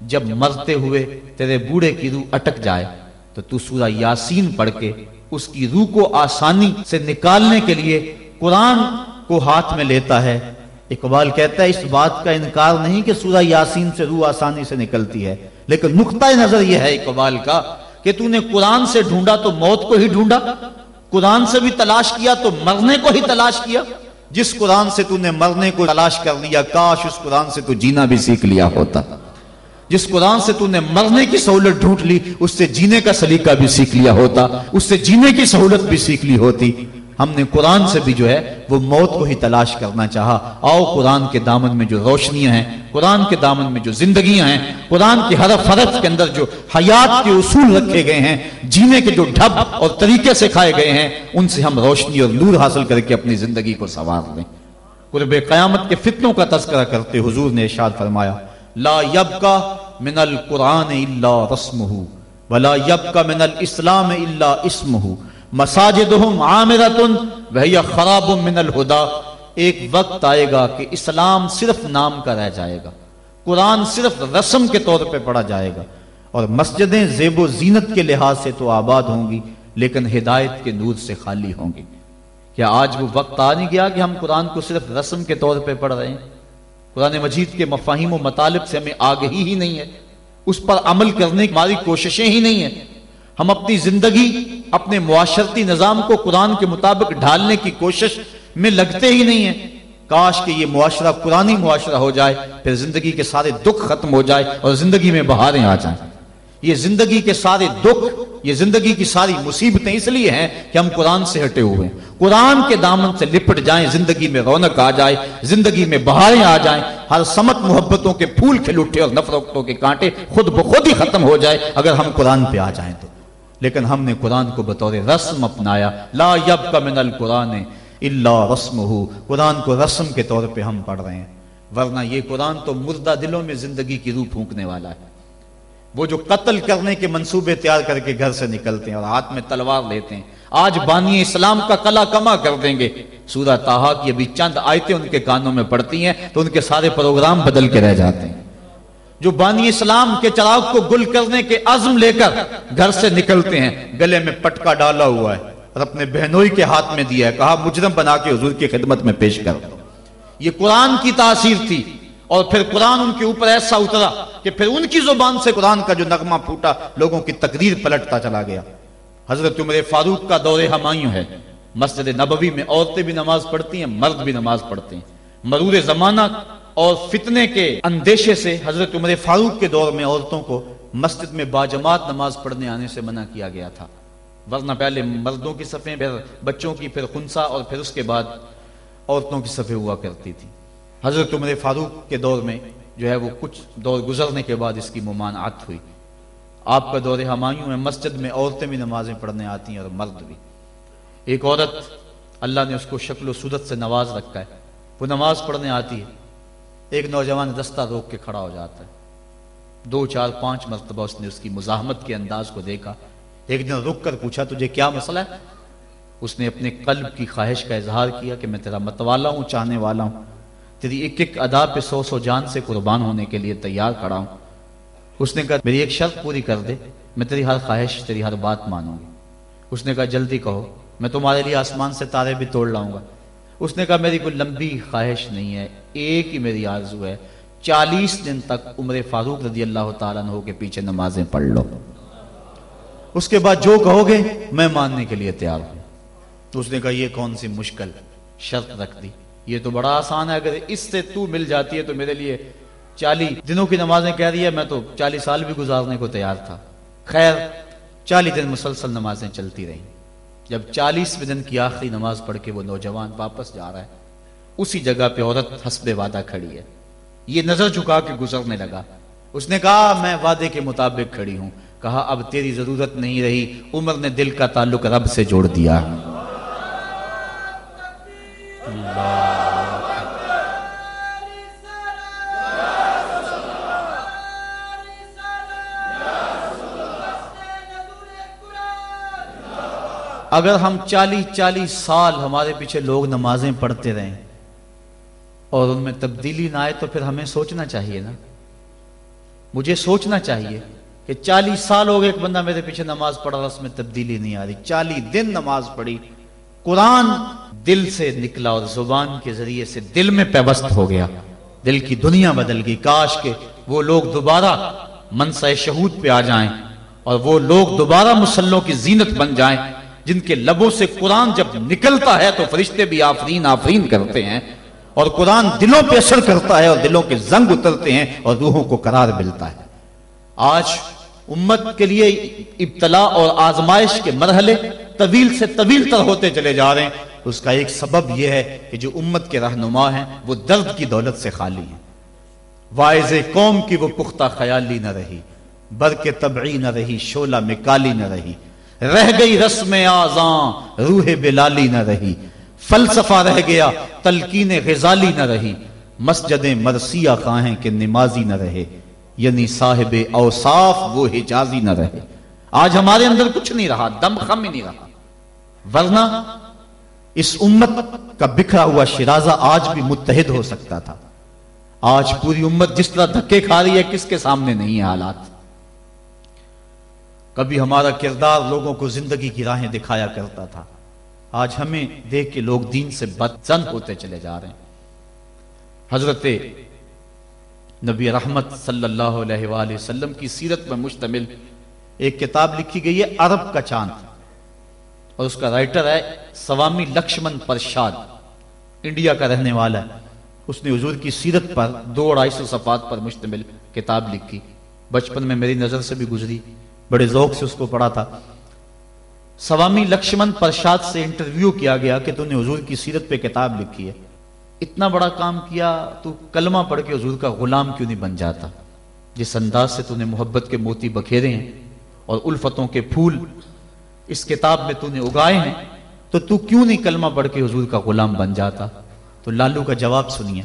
جب مرتے ہوئے تیرے بوڑھے کی روح اٹک جائے، تو تو سورہ یاسین پڑھ کے اس کی روح کو آسانی سے نکالنے کے لیے قرآن کو ہاتھ میں لیتا ہے۔ اقبال کہتا ہے، اس بات کا انکار نہیں کہ سورہ یاسین سے روح آسانی سے نکلتی ہے، لیکن نقطۂ نظر یہ ہے اقبال کا کہ تو نے قرآن سے ڈھونڈا تو موت کو ہی ڈھونڈا، قرآن سے بھی تلاش کیا تو مرنے کو ہی تلاش کیا۔ جس قرآن سے تو نے مرنے کو تلاش کر لیا، کاش اس قرآن سے تو جینا بھی سیکھ لیا ہوتا۔ جس قرآن سے تو نے مرنے کی سہولت ڈھونڈ لی، اس سے جینے کا سلیقہ بھی سیکھ لیا ہوتا، اس سے جینے کی سہولت بھی سیکھ لی ہوتی۔ ہم نے قرآن سے بھی جو ہے وہ موت کو ہی تلاش کرنا چاہا۔ آؤ قرآن کے دامن میں جو روشنیاں ہیں، قرآن کے دامن میں جو زندگیاں ہیں، قرآن کی ہر فرق کے اندر جو حیات کے اصول رکھے گئے ہیں، جینے کے جو ڈھب اور طریقے سے کھائے گئے ہیں، ان سے ہم روشنی اور نور حاصل کر کے اپنی زندگی کو سنوار لیں۔ قرب قیامت کے فتنوں کا تذکرہ کرتے حضور نے ارشاد فرمایا، لا یبکا من القرآن الا رسمہ، ولا یبکا من الاسلام الا اسمہ۔ مساجدہم عامرتن، وہی خراب من الہدا، ایک وقت آئے گا کہ اسلام صرف نام کا رہ جائے گا، قرآن صرف رسم کے طور پہ پڑھا جائے گا، اور مسجدیں زیب و زینت کے لحاظ سے تو آباد ہوں گی، لیکن ہدایت کے نور سے خالی ہوں گی۔ کیا آج وہ وقت آ نہیں گیا کہ ہم قرآن کو صرف رسم کے طور پہ پڑھ رہے ہیں؟ قرآن مجید کے مفاہیم و مطالب سے ہمیں آگہی ہی نہیں ہے، اس پر عمل کرنے کی ہماری کوششیں ہی نہیں ہیں۔ ہم اپنی زندگی، اپنے معاشرتی نظام کو قرآن کے مطابق ڈھالنے کی کوشش میں لگتے ہی نہیں ہیں۔ کاش کہ یہ معاشرہ قرآنی معاشرہ ہو جائے، پھر زندگی کے سارے دکھ ختم ہو جائے اور زندگی میں بہاریں آ جائیں۔ یہ زندگی کے سارے دکھ، یہ زندگی کی ساری مصیبتیں اس لیے ہیں کہ ہم قرآن سے ہٹے ہوئے۔ ہیں قرآن کے دامن سے لپٹ جائیں، زندگی میں رونق آ جائے، زندگی میں بہاریں آ جائیں۔ ہر سمت محبتوں کے پھول کھل اٹھے اور نفرتوں کے کانٹے خود بخود ہی ختم ہو جائے۔ اگر ہم قرآن پہ آ جائیں تو۔ لیکن ہم نے قرآن کو بطور رسم اپنایا، لا یب کا من القرآن اللہ رسم ہو قرآن کو رسم کے طور پہ ہم پڑھ رہے ہیں، ورنہ یہ قرآن تو مردہ دلوں میں زندگی کی روح پھونکنے والا ہے۔ وہ جو قتل کرنے کے منصوبے تیار کر کے گھر سے نکلتے ہیں اور ہاتھ میں تلوار لیتے ہیں، آج بانی اسلام کا کلا کما کر دیں گے۔ سورہ تاہا کی ابھی چند آیتیں ان کے کانوں میں پڑتی ہیں تو ان کے سارے پروگرام بدل کے رہ جاتے ہیں۔ جو بانی اسلام کے چراغ کو گل کرنے کے عزم لے کر گھر سے نکلتے ہیں، گلے میں پٹکا ڈالا ہوا ہے، اور اپنے بہنوئی کے ہاتھ میں دیا ہے، کہا، مجرم بنا کے حضور کی خدمت میں پیش کر۔ یہ قرآن کی تاثیر تھی، اور پھر قرآن ان کے اوپر ایسا اترا کہ پھر ان کی زبان سے قرآن کا جو نغمہ پھوٹا لوگوں کی تقریر پلٹتا چلا گیا۔ حضرت عمر فاروق کا دور ہمایوں ہے۔ مسجد نبوی میں عورتیں بھی نماز پڑھتی ہیں، مرد بھی نماز پڑھتے ہیں۔ مرور زمانہ اور فتنے کے اندیشے سے حضرت عمر فاروق کے دور میں عورتوں کو مسجد میں باجماعت نماز پڑھنے آنے سے منع کیا گیا تھا۔ ورنہ پہلے مردوں کی صفیں، پھر بچوں کی، پھر خنسا اور پھر اس کے بعد عورتوں کی صفیں ہوا کرتی تھی حضرت عمر فاروق کے دور میں جو ہے وہ کچھ دور گزرنے کے بعد اس کی ممانعت ہوئی۔ آپ کا دور ہمایوں میں مسجد میں عورتیں بھی نمازیں پڑھنے آتی ہیں اور مرد بھی۔ ایک عورت اللہ نے اس کو شکل و صورت سے نواز رکھا ہے۔ وہ نماز پڑھنے آتی ہے۔ ایک نوجوان دستہ روک کے کھڑا ہو جاتا ہے۔ دو، چار، پانچ مرتبہ اس نے اس کی مزاحمت کے انداز کو دیکھا۔ ایک دن رک کر پوچھا، تجھے کیا مسئلہ ہے؟ اس نے اپنے قلب کی خواہش کا اظہار کیا کہ میں تیرا متوالا ہوں، چاہنے والا ہوں۔ تیری ایک ایک ادا پہ سو سو جان سے قربان ہونے کے لیے تیار کھڑا ہوں۔ اس نے کہا، میری ایک شرط پوری کر دے، میں تیری ہر خواہش، تیری ہر بات مانوں گی۔ اس نے کہا، جلدی کہو، میں تمہارے لیے آسمان سے تارے بھی توڑ لاؤں گا۔ اس نے کہا، میری کوئی لمبی خواہش نہیں ہے، ایک ہی میری آرزو ہے، چالیس دن تک عمر فاروق رضی اللہ تعالیٰ عنہ کے پیچھے نمازیں پڑھ لو۔ اس کے بعد جو کہو گے میں ماننے کے لیے تیار ہوں۔ تو اس نے کہا، یہ کون سی مشکل شرط رکھ دی؟ یہ تو بڑا آسان ہے، اگر اس سے تو مل جاتی ہے تو میرے لیے چالیس دنوں کی نمازیں کہہ رہی ہے، میں تو چالیس سال بھی گزارنے کو تیار تھا۔ خیر، چالیس دن مسلسل نمازیں چلتی رہیں۔ جب چالیسویں دن کی آخری نماز پڑھ کے وہ نوجوان واپس جا رہا ہے، اسی جگہ پہ عورت حسب وعدہ کھڑی ہے۔ یہ نظر جھکا کے گزرنے لگا۔ اس نے کہا، میں وعدے کے مطابق کھڑی ہوں۔ کہا، اب تیری ضرورت نہیں رہی، عمر نے دل کا تعلق رب سے جوڑ دیا۔ اگر ہم چالیس چالیس سال ہمارے پیچھے لوگ نمازیں پڑھتے رہیں اور ان میں تبدیلی نہ آئے تو پھر ہمیں سوچنا چاہیے نا۔ مجھے سوچنا چاہیے کہ چالیس سال ہو گئے ایک بندہ میرے پیچھے نماز پڑھ رہا اس میں تبدیلی نہیں آ رہی۔ چالیس دن نماز پڑھی، قرآن دل سے نکلا اور زبان کے ذریعے سے دل میں پیوست ہو گیا۔ دل کی دنیا بدل گئی۔ کاش کے وہ لوگ دوبارہ منصع شہود پہ آ جائیں اور وہ لوگ دوبارہ مسلوں کی زینت بن جائیں۔ جن کے لبوں سے قرآن جب نکلتا ہے تو فرشتے بھی آفرین آفرین کرتے ہیں اور قرآن دلوں پہ اثر کرتا ہے اور دلوں کے زنگ اترتے ہیں اور روحوں کو قرار ملتا ہے۔ آج امت کے لیے ابتلا اور آزمائش کے مرحلے طویل سے طویل تر ہوتے چلے جا رہے ہیں۔ اس کا ایک سبب یہ ہے کہ جو امت کے رہنما ہیں وہ درد کی دولت سے خالی ہیں۔ وائز قوم کی وہ پختہ خیالی نہ رہی بر کے تبعی نہ رہی شولہ میں کالی نہ رہی۔ رہ گئی رسم آزاں روح بلالی نہ رہی۔ فلسفہ رہ گیا، تلقین غزالی نہ رہی۔ مسجد مرسیہ خواہیں کہ نمازی نہ رہے۔ یعنی صاحب اوصاف وہ حجازی نہ رہے۔ آج ہمارے اندر کچھ نہیں رہا، دم خم ہی نہیں رہا۔ ورنہ اس امت کا بکھرا ہوا شرازہ آج بھی متحد ہو سکتا تھا۔ آج پوری امت جس طرح دھکے کھا رہی ہے، کس کے سامنے نہیں ہے حالات؟ کبھی ہمارا کردار لوگوں کو زندگی کی راہیں دکھایا کرتا تھا۔ آج ہمیں دیکھ کے لوگ دین سے بدزن ہوتے چلے جا رہے ہیں۔ حضرت نبی رحمت صلی اللہ علیہ وآلہ وسلم کی سیرت میں مشتمل ایک کتاب لکھی گئی ہے، عرب کا چاند۔ اور اس کا رائٹر ہے سوامی لکشمن پرشاد، انڈیا کا رہنے والا۔ ہے اس نے حضور کی سیرت پر دو اڑائی سو صفات پر مشتمل کتاب لکھی۔ بچپن میں میری نظر سے بھی گزری۔ بڑے ذوق سے اس کو پڑھا تھا۔ سوامی لکشمن پرشاد سے انٹرویو کیا گیا کہ تو نے حضور کی سیرت پہ کتاب لکھی ہے۔ اتنا بڑا کام کیا، تو کلمہ پڑھ کے حضور کا غلام کیوں نہیں بن جاتا؟ جس انداز سے تو نے محبت کے موتی بکھیرے ہیں اور الفتوں کے پھول اس کتاب میں تو نے اگائے ہیں، تو تو کیوں نہیں کلمہ پڑھ کے حضور کا غلام بن جاتا؟ تو لالو کا جواب سنیے۔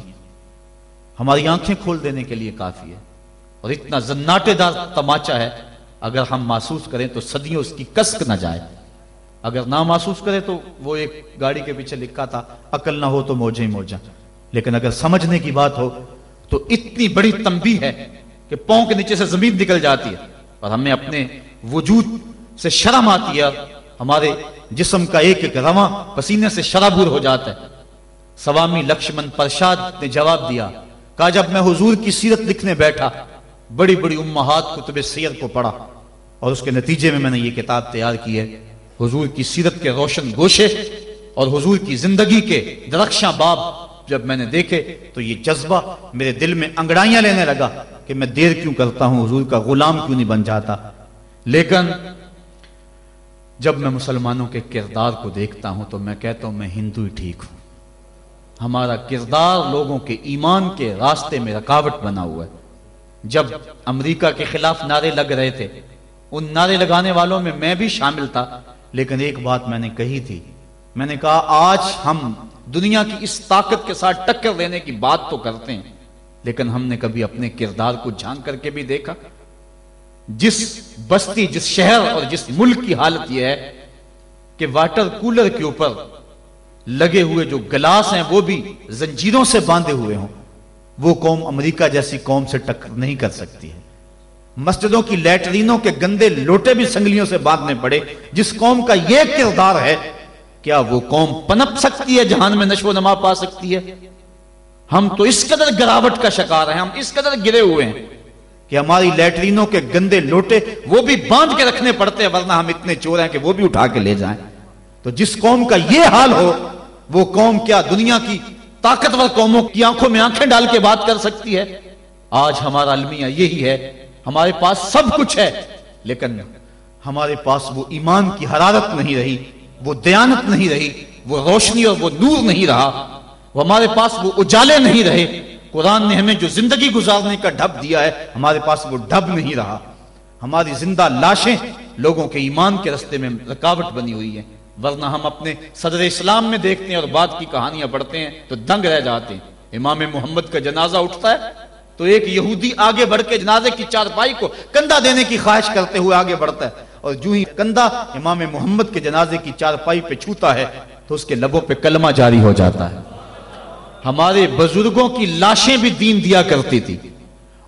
ہماری آنکھیں کھول دینے کے لیے کافی ہے اور اتنا زناٹے دار تماچا ہے اگر ہم محسوس کریں تو صدیوں اس کی کسک نہ جائے۔ اگر نہ محسوس کرے تو وہ ایک گاڑی کے پیچھے لکھا تھا، عقل نہ ہو تو موجے موجہ لیکن اگر سمجھنے کی بات ہو تو اتنی بڑی تنبیہ ہے کہ پاؤں کے نیچے سے زمین نکل جاتی ہے۔ اور ہمیں اپنے وجود سے شرم آتی ہے۔ ہمارے جسم کا ایک ایک رواں پسینے سے شرابور ہو جاتا ہے۔ سوامی لکشمن پرشاد نے جواب دیا، کہا، جب میں حضور کی سیرت لکھنے بیٹھا، بڑی بڑی امہات کتب سیر کو پڑھا۔ اور اس کے نتیجے میں میں نے یہ کتاب تیار کی ہے۔ حضور کی سیرت کے روشن گوشے اور حضور کی زندگی کے درخشاں باب جب میں نے دیکھے تو یہ جذبہ میرے دل میں انگڑائیاں لینے لگا کہ میں دیر کیوں کرتا ہوں، حضور کا غلام کیوں نہیں بن جاتا۔ لیکن جب میں مسلمانوں کے کردار کو دیکھتا ہوں تو میں کہتا ہوں، میں ہندو ہی ٹھیک ہوں۔ ہمارا کردار لوگوں کے ایمان کے راستے میں رکاوٹ بنا ہوا ہے۔ جب امریکہ کے خلاف نعرے لگ رہے تھے ان نعرے لگانے والوں میں میں بھی شامل تھا، لیکن ایک بات میں نے کہی تھی۔ میں نے کہا، آج ہم دنیا کی اس طاقت کے ساتھ ٹکر دینے کی بات تو کرتے ہیں، لیکن ہم نے کبھی اپنے کردار کو جھانک کر کے بھی دیکھا۔ جس بستی، جس شہر اور جس ملک کی حالت یہ ہے کہ واٹر کولر کے اوپر لگے ہوئے جو گلاس ہیں، وہ بھی زنجیروں سے باندھے ہوئے ہوں۔ وہ قوم امریکہ جیسی قوم سے ٹکر نہیں کر سکتی ہے۔ مسجدوں کی لیٹرینوں کے گندے لوٹے بھی سنگلیوں سے باندھنے پڑے، جس قوم کا یہ کردار ہے، کیا وہ قوم پنپ سکتی ہے، جہان میں نشو و نما پا سکتی ہے؟ ہم تو اس قدر گراوٹ کا شکار ہیں، ہم اس قدر گرے ہوئے ہیں کہ ہماری لیٹرینوں کے گندے لوٹے وہ بھی باندھ کے رکھنے پڑتے ہیں ورنہ ہم اتنے چور ہیں کہ وہ بھی اٹھا کے لے جائیں۔ تو جس قوم کا یہ حال ہو، وہ قوم کیا دنیا کی طاقتور قوموں کی آنکھوں میں آنکھیں ڈال کے بات کر سکتی ہے؟ آج ہمارا المیہ یہی ہے ہمارے پاس سب کچھ ہے، لیکن ہمارے پاس وہ ایمان کی حرارت نہیں رہی، وہ دیانت نہیں رہی، وہ روشنی اور وہ نور نہیں رہا۔ وہ ہمارے پاس وہ اجالے نہیں رہے۔ قرآن نے ہمیں جو زندگی گزارنے کا ڈھب دیا ہے، ہمارے پاس وہ ڈھب نہیں رہا۔ ہماری زندہ لاشیں لوگوں کے ایمان کے رستے میں رکاوٹ بنی ہوئی ہے ورنہ ہم اپنے صدر اسلام میں دیکھتے ہیں اور بات کی کہانیاں پڑھتے ہیں تو دنگ رہ جاتے ہیں۔ امام محمد کا جنازہ اٹھتا ہے تو ایک یہودی آگے بڑھ کے جنازے کی چارپائی کو کندھا دینے کی خواہش کرتے ہوئے آگے بڑھتا ہے اور جو ہی کندھا امام محمد کے جنازے کی چارپائی پہ چھوتا ہے تو اس کے لبوں پہ کلمہ جاری ہو جاتا ہے۔ ہمارے بزرگوں کی لاشیں بھی دین دیا کرتی تھی۔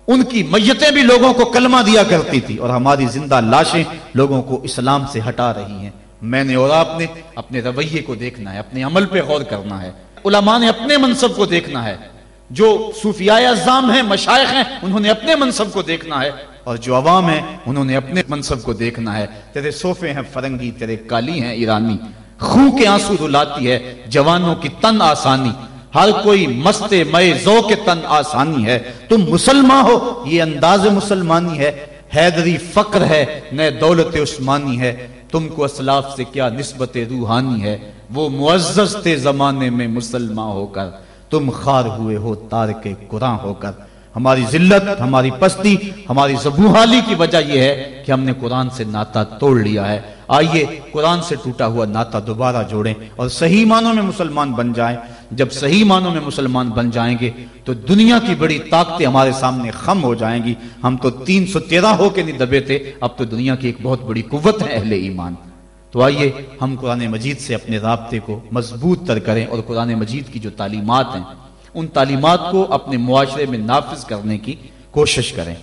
ان کی میتیں بھی لوگوں کو کلمہ دیا کرتی تھی اور ہماری زندہ لاشیں لوگوں کو اسلام سے ہٹا رہی ہیں۔ میں نے اور آپ نے اپنے رویے کو دیکھنا ہے، اپنے عمل پہ غور کرنا ہے۔ علماء نے اپنے منصب کو دیکھنا ہے۔ جو صوفیاء اعظام ہیں مشائق ہیں، انہوں نے اپنے منصب کو دیکھنا ہے۔ اور جو عوام ہیں، انہوں نے اپنے منصب کو دیکھنا ہے۔ تیرے صوفے ہیں فرنگی، تیرے کالی ہیں ایرانی۔ خون کے آنسو رلاتی ہے، جوانوں کی تن آسانی۔ ہر کوئی مست مئے ذوق تن آسانی ہے۔ تم مسلمان ہو، یہ انداز مسلمانی ہے۔ حیدری فقر ہے، نئے دولت عثمانی ہے۔ تم کو اسلاف سے کیا نسبت روحانی ہے؟ وہ معزز تھے زمانے میں مسلمان ہو کر۔ تم خار ہوئے ہو، تار کے قرآن ہو کر۔ ہماری ذلت، ہماری پستی، ہماری زبوحالی کی وجہ یہ ہے کہ ہم نے قرآن سے ناتا توڑ لیا ہے۔ آئیے قرآن سے ٹوٹا ہوا ناتا دوبارہ جوڑیں اور صحیح معنوں میں مسلمان بن جائیں۔ جب صحیح معنوں میں مسلمان بن جائیں گے تو دنیا کی بڑی طاقتیں ہمارے سامنے خم ہو جائیں گی۔ ہم تو تین سو تیرہ ہو کے نہیں دبے تھے، اب تو دنیا کی ایک بہت بڑی قوت ہے اہل ایمان۔ تو آئیے ہم قرآن مجید سے اپنے رابطے کو مضبوط تر کریں اور قرآن مجید کی جو تعلیمات ہیں، ان تعلیمات کو اپنے معاشرے میں نافذ کرنے کی کوشش کریں۔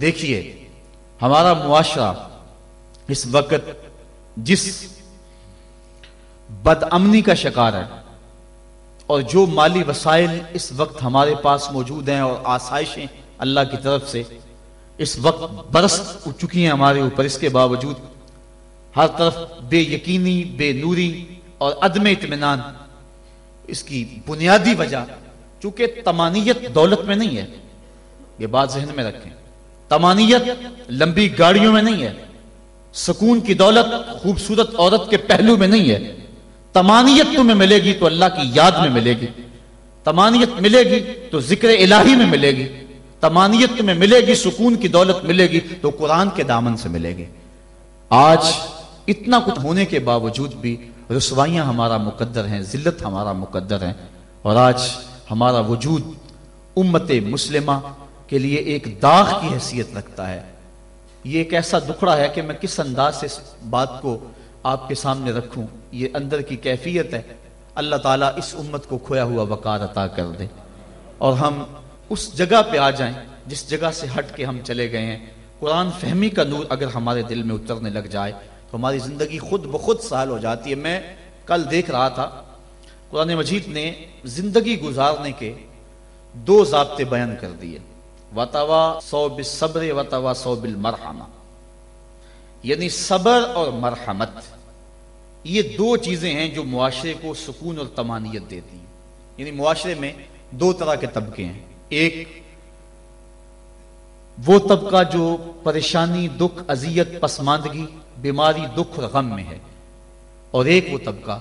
دیکھیے، ہمارا معاشرہ اس وقت جس بد امنی کا شکار ہے اور جو مالی وسائل اس وقت ہمارے پاس موجود ہیں اور آسائشیں اللہ کی طرف سے اس وقت برس چکی ہیں ہمارے اوپر، اس کے باوجود ہر طرف بے یقینی، بے نوری اور عدم اطمینان۔ اس کی بنیادی وجہ چونکہ تمانیت دولت میں نہیں ہے، یہ بات ذہن میں رکھیں۔ تمانیت لمبی گاڑیوں میں نہیں ہے، سکون کی دولت خوبصورت عورت کے پہلو میں نہیں ہے۔ تمانیت تمہیں ملے گی تو اللہ کی یاد میں ملے گی۔ تمانیت ملے گی تو ذکر الہی میں ملے گی۔ تمانیت تمہیں ملے گی، سکون کی دولت ملے گی تو قرآن کے دامن سے ملے گی۔ آج اتنا کچھ ہونے کے باوجود بھی رسوائیاں ہمارا مقدر ہیں، ذلت ہمارا مقدر ہیں۔ اور آج ہمارا وجود امت مسلمہ کے لیے ایک داغ کی حیثیت رکھتا ہے۔ یہ ایک ایسا دکھڑا ہے کہ میں کس انداز سے اس بات کو آپ کے سامنے رکھوں، یہ اندر کی کیفیت ہے۔ اللہ تعالیٰ اس امت کو کھویا ہوا وقار عطا کر دے۔ اور ہم اس جگہ پہ آ جائیں جس جگہ سے ہٹ کے ہم چلے گئے ہیں۔ قرآن فہمی کا نور اگر ہمارے دل میں اترنے لگ جائے تو ہماری زندگی خود بخود سال ہو جاتی ہے۔ میں کل دیکھ رہا تھا، قرآن مجید نے زندگی گزارنے کے دو ضابطے بیان کر دیے۔ وطوا سو بصبر وطوا سو بالمرحمہ یعنی صبر اور مرحمت۔ یہ دو چیزیں ہیں جو معاشرے کو سکون اور تمانیت دیتی ہیں۔ یعنی معاشرے میں دو طرح کے طبقے ہیں۔ ایک وہ طبقہ جو پریشانی، دکھ، اذیت، پسماندگی بیماری دکھ اور غم میں ہے۔ اور ایک وہ طبقہ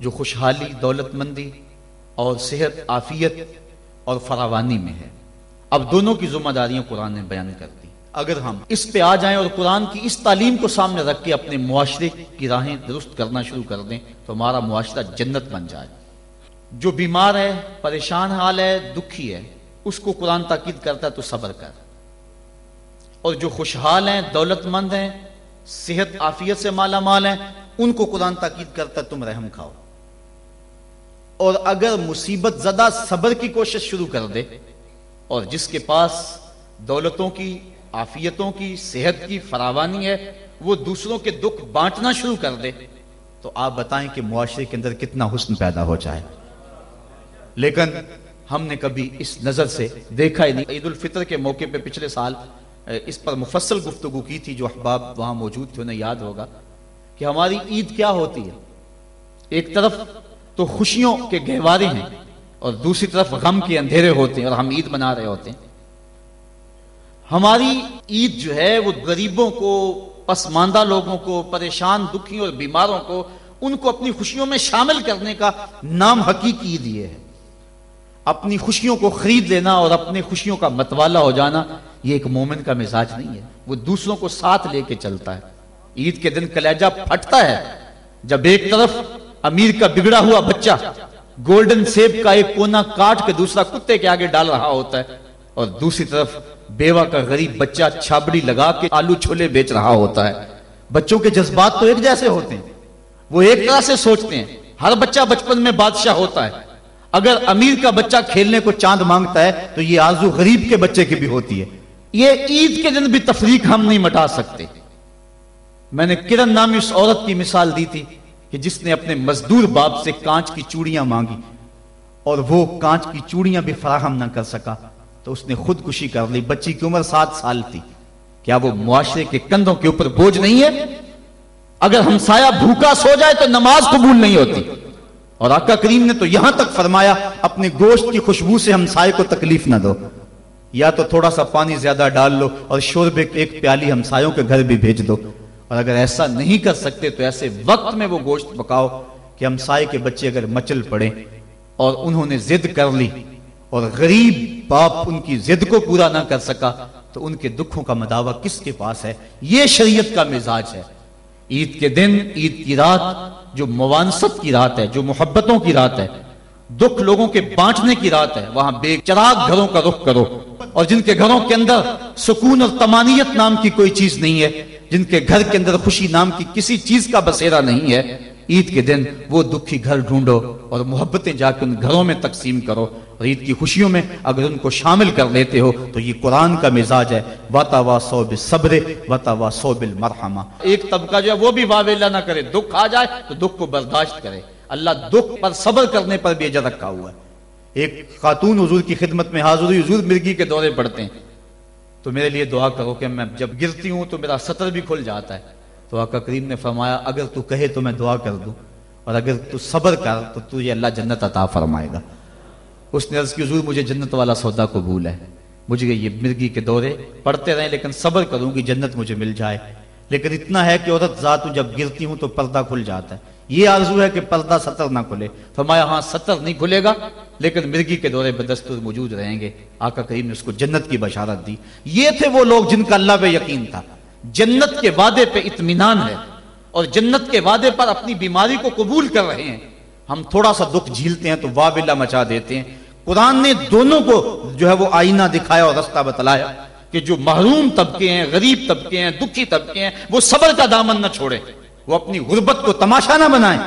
جو خوشحالی دولت مندی اور صحت آفیت اور فراوانی میں ہے۔ اب دونوں کی ذمہ داریاں قرآن نے بیان کر دی۔ اگر ہم اس پہ آ جائیں اور قرآن کی اس تعلیم کو سامنے رکھ کے اپنے معاشرے کی راہیں درست کرنا شروع کر دیں، تو ہمارا معاشرہ جنت بن جائے۔ جو بیمار ہے، پریشان حال ہے، دکھی ہے، اس کو قرآن تاکید کرتا ہے تو صبر کر۔ اور جو خوشحال ہیں دولت مند ہیں صحت آفیت سے مالا مال ہیں، ان کو قرآن تاکید کرتا ہے تم رحم کھاؤ۔ اور اگر مصیبت زدہ صبر کی کوشش شروع کر دے، اور جس کے پاس دولتوں کی آفیتوں کی، صحت کی فراوانی ہے، وہ دوسروں کے دکھ بانٹنا شروع کر دے، تو آپ بتائیں کہ معاشرے کے اندر کتنا حسن پیدا ہو جائے۔ لیکن ہم نے کبھی اس نظر سے دیکھا ہی نہیں۔ عید الفطر کے موقع پہ پچھلے سال اس پر مفصل گفتگو کی تھی جو احباب وہاں موجود تھے، انہیں یاد ہوگا کہ ہماری عید کیا ہوتی ہے؟ ایک طرف تو خوشیوں کے گہوارے ہیں اور دوسری طرف غم کے اندھیرے ہوتے ہیں اور ہم عید بنا رہے ہوتے ہیں۔ ہماری عید جو ہے، وہ غریبوں کو، پسماندہ لوگوں کو، پریشان دکھی اور بیماروں کو، ان کو اپنی خوشیوں میں شامل کرنے کا نام حقیقی عید یہ ہے۔ اپنی خوشیوں کو خرید لینا اور اپنی خوشیوں کا متوالا ہو جانا یہ ایک مومن کا مزاج نہیں ہے۔ وہ دوسروں کو ساتھ لے کے چلتا ہے۔ عید کے دن کلیجہ پھٹتا ہے۔ جب ایک طرف امیر کا بگڑا ہوا بچہ گولڈن سیب کا ایک کونا کاٹ کے دوسرا کتے کے آگے ڈال رہا ہوتا ہے اور دوسری طرف بیوہ کا غریب بچہ چھابڑی لگا کے آلو چھولے بیچ رہا ہوتا ہے۔ بچوں کے جذبات تو ایک جیسے ہوتے ہیں۔ وہ ایک طرح سے سوچتے ہیں۔ ہر بچہ بچپن میں بادشاہ ہوتا ہے۔ اگر امیر کا بچہ کھیلنے کو چاند مانگتا ہے تو یہ آزو غریب کے بچے کی بھی ہوتی ہے۔ یہ عید کے دن بھی تفریق ہم نہیں مٹا سکتے۔ میں نے کرن نامی اس عورت کی مثال دی تھی کہ جس نے اپنے مزدور باپ سے کانچ کی چوڑیاں مانگی اور وہ کانچ کی چوڑیاں بھی فراہم نہ کر سکا، تو اس نے خودکشی کر لی۔ بچی کی عمر سات سال تھی۔ کیا وہ معاشرے کے کندھوں کے اوپر بوجھ نہیں ہے؟ اگر ہمسایا بھوکا سو جائے تو نماز قبول نہیں ہوتی۔ اور آقا کریم نے تو یہاں تک فرمایا، اپنے گوشت کی خوشبو سے ہمسائے کو تکلیف نہ دو۔ یا تو تھوڑا سا پانی زیادہ ڈال لو اور شوربے ایک پیالی ہمسایوں کے گھر بھی بھیج دو۔ اور اگر ایسا نہیں کر سکتے تو ایسے وقت میں وہ گوشت پکاؤ کہ ہمسائے کے بچے اگر مچل پڑے۔ اور انہوں نے زد کر لی اور غریب باپ ان کی زد کو پورا نہ کر سکا تو ان کے دکھوں کا مداوع کس کے پاس ہے؟ یہ شریعت کا مزاج ہے۔ عید کے دن، عید کی رات جو موانست کی رات ہے، جو محبتوں کی رات ہے۔ دکھ لوگوں کے بانٹنے کی رات ہے۔ وہاں بے چراغ گھروں کا رخ کرو۔ اور جن کے گھروں کے اندر سکون اور تمانیت نام کی کوئی چیز نہیں ہے، جن کے گھر کے اندر خوشی نام کی کسی چیز کا بسیرا نہیں ہے، عید کے دن وہ دکھی گھر ڈھونڈو اور محبتیں جا کے ان گھروں میں تقسیم کرو۔ اور عید کی خوشیوں میں اگر ان کو شامل کر لیتے ہو تو یہ قرآن کا مزاج ہے۔ واتا وا سو صبر واتا وا سو مرحمہ ایک طبقہ جو ہے وہ بھی واویلا نہ کرے۔ دکھ آ جائے تو دکھ کو برداشت کرے۔ اللہ دکھ پر صبر کرنے پر بھی اجر رکھا ہوا ہے۔ ایک خاتون حضور کی خدمت میں حاضر حضور مرگی کے دورے پڑتے ہیں۔ تو میرے لیے دعا کرو کہ میں جب گرتی ہوں تو میرا سطر بھی کھل جاتا ہے۔ تو آقا کریم نے فرمایا، اگر تو کہے تو میں دعا کر دوں۔ اور اگر تو صبر کر تو تجھے اللہ جنت عطا فرمائے گا۔ اس نے عرض کی، حضور، مجھے جنت والا سودا قبول ہے۔ مجھے یہ مرگی کے دورے پڑھتے رہیں، لیکن صبر کروں گی جنت مجھے مل جائے۔ لیکن اتنا ہے کہ عورت ذات جب گرتی ہوں تو پردہ کھل جاتا ہے۔ یہ آرزو ہے کہ پردہ سطر نہ کھلے۔ فرمایا ہاں سطر نہیں کھلے گا، لیکن مرگی کے دورے بدستور موجود رہیں گے۔ آقا کریم نے اس کو جنت کی بشارت دی۔ یہ تھے وہ لوگ جن کا اللہ پہ یقین تھا۔ جنت کے وعدے پہ اطمینان ہے اور جنت کے وعدے پر اپنی بیماری کو قبول کر رہے ہیں۔ ہم تھوڑا سا دکھ جھیلتے ہیں تو واہ مچا دیتے ہیں۔ قرآن نے دونوں کو جو ہے وہ آئینہ دکھایا اور رستہ بتلایا۔ کہ جو محروم طبقے ہیں، غریب طبقے ہیں، دکھی طبقے ہیں، وہ صبر کا دامن نہ چھوڑے وہ اپنی غربت کو تماشا نہ بنائیں۔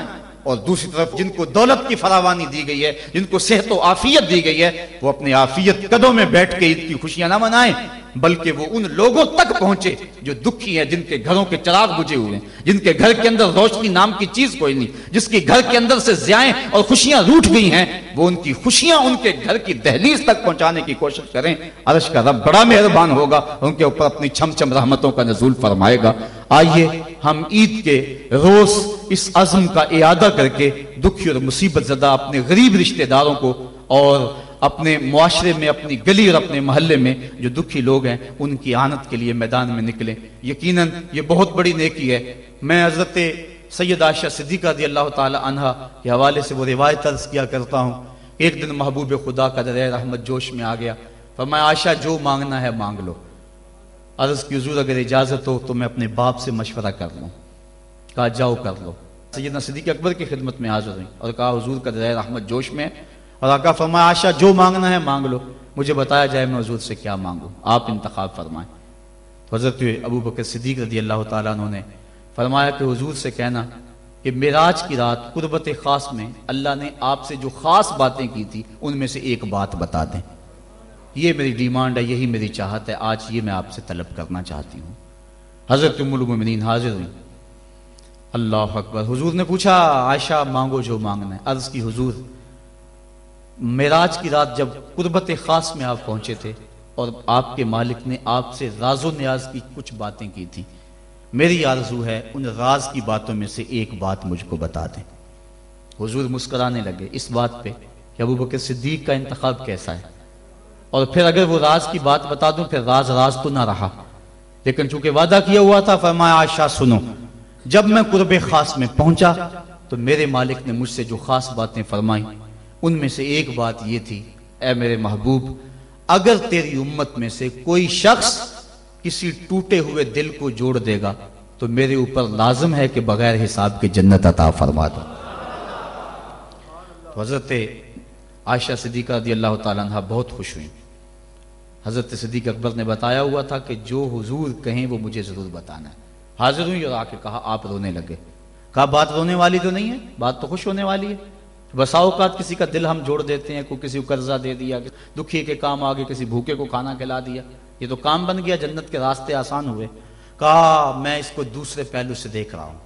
اور دوسری طرف جن کو دولت کی فراوانی دی گئی ہے، جن کو صحت و آفیت دی گئی ہے، وہ اپنے آفیت قدوں میں بیٹھ کے عید کی خوشیاں نہ منائیں، بلکہ وہ ان لوگوں تک پہنچے جو دکھی ہیں جن کے گھروں کے چراغ بجے ہوئے ہیں، جن کے گھر کے اندر روشنی نام کی چیز کوئی نہیں، جس کی گھر کے اندر سے زیائیں اور خوشیاں روٹ گئی ہیں، وہ ان کی خوشیاں ان کے گھر کی دہلیز تک پہنچانے کی کوشش کریں۔ عرش کا رب بڑا مہربان ہوگا، ان کے اوپر اپنی چھم چھم رحمتوں کا نزول فرمائے گا۔ آئیے ہم عید کے روز اس عزم کا اعادہ کر کے دکھی اور مصیبت زدہ اپنے غریب رشتہ داروں کو اور اپنے معاشرے میں، اپنی گلی اور اپنے محلے میں جو دکھی لوگ ہیں، ان کی آنت کے لیے میدان میں نکلیں۔ یقیناً یہ بہت بڑی نیکی ہے۔ میں حضرت سید عائشہ صدیقہ رضی اللہ تعالی عنہ کے حوالے سے وہ روایت عرض کیا کرتا ہوں۔ ایک دن محبوب خدا کا در رحمت جوش میں آ گیا۔ فرمایا، عائشہ، جو مانگنا ہے مانگ لو۔ عرض کی حضور، اگر اجازت ہو تو میں اپنے باپ سے مشورہ کر لوں۔ کہا، جاؤ، کر لو۔ سیدنا صدیق اکبر کی خدمت میں حاضر ہوئی اور کہا، حضور کا در رحمت جوش میں اور آقا فرمایا آشا جو مانگنا ہے مانگ لو۔ مجھے بتایا جائے، میں حضور سے کیا مانگوں۔ آپ انتخاب فرمائیں۔ حضرت ابو بکر صدیق رضی اللہ تعالیٰ عنہ نے فرمایا کہ حضور سے کہنا کہ میراج کی رات قربت خاص میں اللہ نے آپ سے جو خاص باتیں کی تھی، ان میں سے ایک بات بتا دیں۔ یہ میری ڈیمانڈ ہے، یہی میری چاہت ہے۔ آج یہ میں آپ سے طلب کرنا چاہتی ہوں۔ حضرت ام المؤمنین حاضر ہوئی۔ اللہ اکبر۔ حضور نے پوچھا، عائشہ، مانگو جو مانگنا ہے۔ عرض کی، حضور میراج کی رات جب قربت خاص میں آپ پہنچے تھے اور آپ کے مالک نے آپ سے راز و نیاز کی کچھ باتیں کی تھی میری آرزو ہے ان راز کی باتوں میں سے ایک بات مجھ کو بتا دیں۔ حضور مسکرانے لگے۔ اس بات پہ کہ ابو بکر صدیق کا انتخاب کیسا ہے؟ اور پھر اگر وہ راز کی بات بتا دوں، پھر راز راز تو نہ رہا۔ لیکن چونکہ وعدہ کیا ہوا تھا، فرمایا آشا سنو، جب میں قرب خاص میں پہنچا تو میرے مالک نے مجھ سے جو خاص باتیں فرمائیں، ان میں سے ایک بات یہ تھی، اے میرے محبوب، اگر تیری امت میں سے کوئی شخص کسی ٹوٹے ہوئے دل کو جوڑ دے گا، تو میرے اوپر لازم ہے کہ بغیر حساب کے جنت عطا فرما دو حضرت عائشہ صدیقہ رضی اللہ تعالیٰ عنہ بہت خوش ہوئی حضرت صدیق اکبر نے بتایا ہوا تھا کہ جو حضور کہیں وہ مجھے ضرور بتانا ہے۔ حاضر ہوئی اور آ کے کہا، آپ رونے لگے۔ کہا، بات رونے والی تو نہیں ہے، بات تو خوش ہونے والی ہے۔ بسا اوقات کسی کا دل ہم جوڑ دیتے ہیں، کوئی کسی کو قرضہ دے دیا، دکھی کے کام آگے کسی بھوکے کو کھانا کھلا دیا۔ یہ تو کام بن گیا، جنت کے راستے آسان ہوئے۔ کہا، میں اس کو دوسرے پہلو سے دیکھ رہا ہوں۔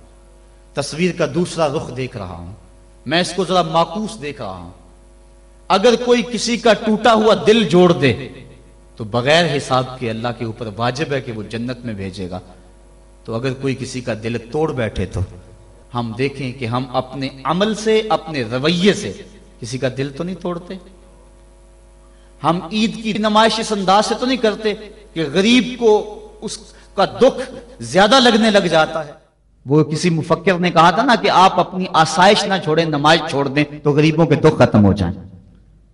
تصویر کا دوسرا رخ دیکھ رہا ہوں۔ میں اس کو ذرا معکوس دیکھ رہا ہوں۔ اگر کوئی کسی کا ٹوٹا ہوا دل جوڑ دے تو بغیر حساب کے اللہ کے اوپر واجب ہے کہ وہ جنت میں بھیجے گا۔ تو اگر کوئی کسی کا دل توڑ بیٹھے تو ہم دیکھیں کہ ہم اپنے عمل سے، اپنے رویے سے کسی کا دل تو نہیں توڑتے۔ ہم عید کی نمائش اس انداز سے تو نہیں کرتے کہ غریب کو اس کا دکھ زیادہ لگنے لگ جاتا ہے۔ وہ کسی مفکر نے کہا تھا نا کہ آپ اپنی آسائش نہ چھوڑیں، نماز چھوڑ دیں تو غریبوں کے دکھ ختم ہو جائیں۔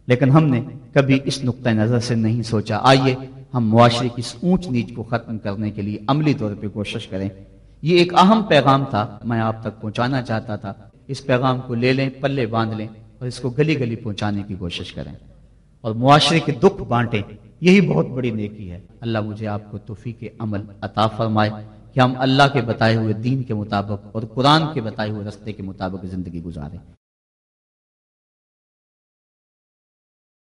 لیکن ہم نے کبھی اس نقطۂ نظر سے نہیں سوچا۔ آئیے ہم معاشرے کی اونچ نیچ کو ختم کرنے کے لیے عملی طور پہ کوشش کریں۔ یہ ایک اہم پیغام تھا، میں آپ تک پہنچانا چاہتا تھا۔ اس پیغام کو لے لیں، پلے باندھ لیں اور اس کو گلی گلی پہنچانے کی کوشش کریں۔ اور معاشرے کے دکھ بانٹیں، یہی بہت بڑی نیکی ہے۔ اللہ مجھے آپ کو توفیق عمل عطا فرمائے کہ ہم اللہ کے بتائے ہوئے دین کے مطابق اور قرآن کے بتائے ہوئے رستے کے مطابق زندگی گزاریں۔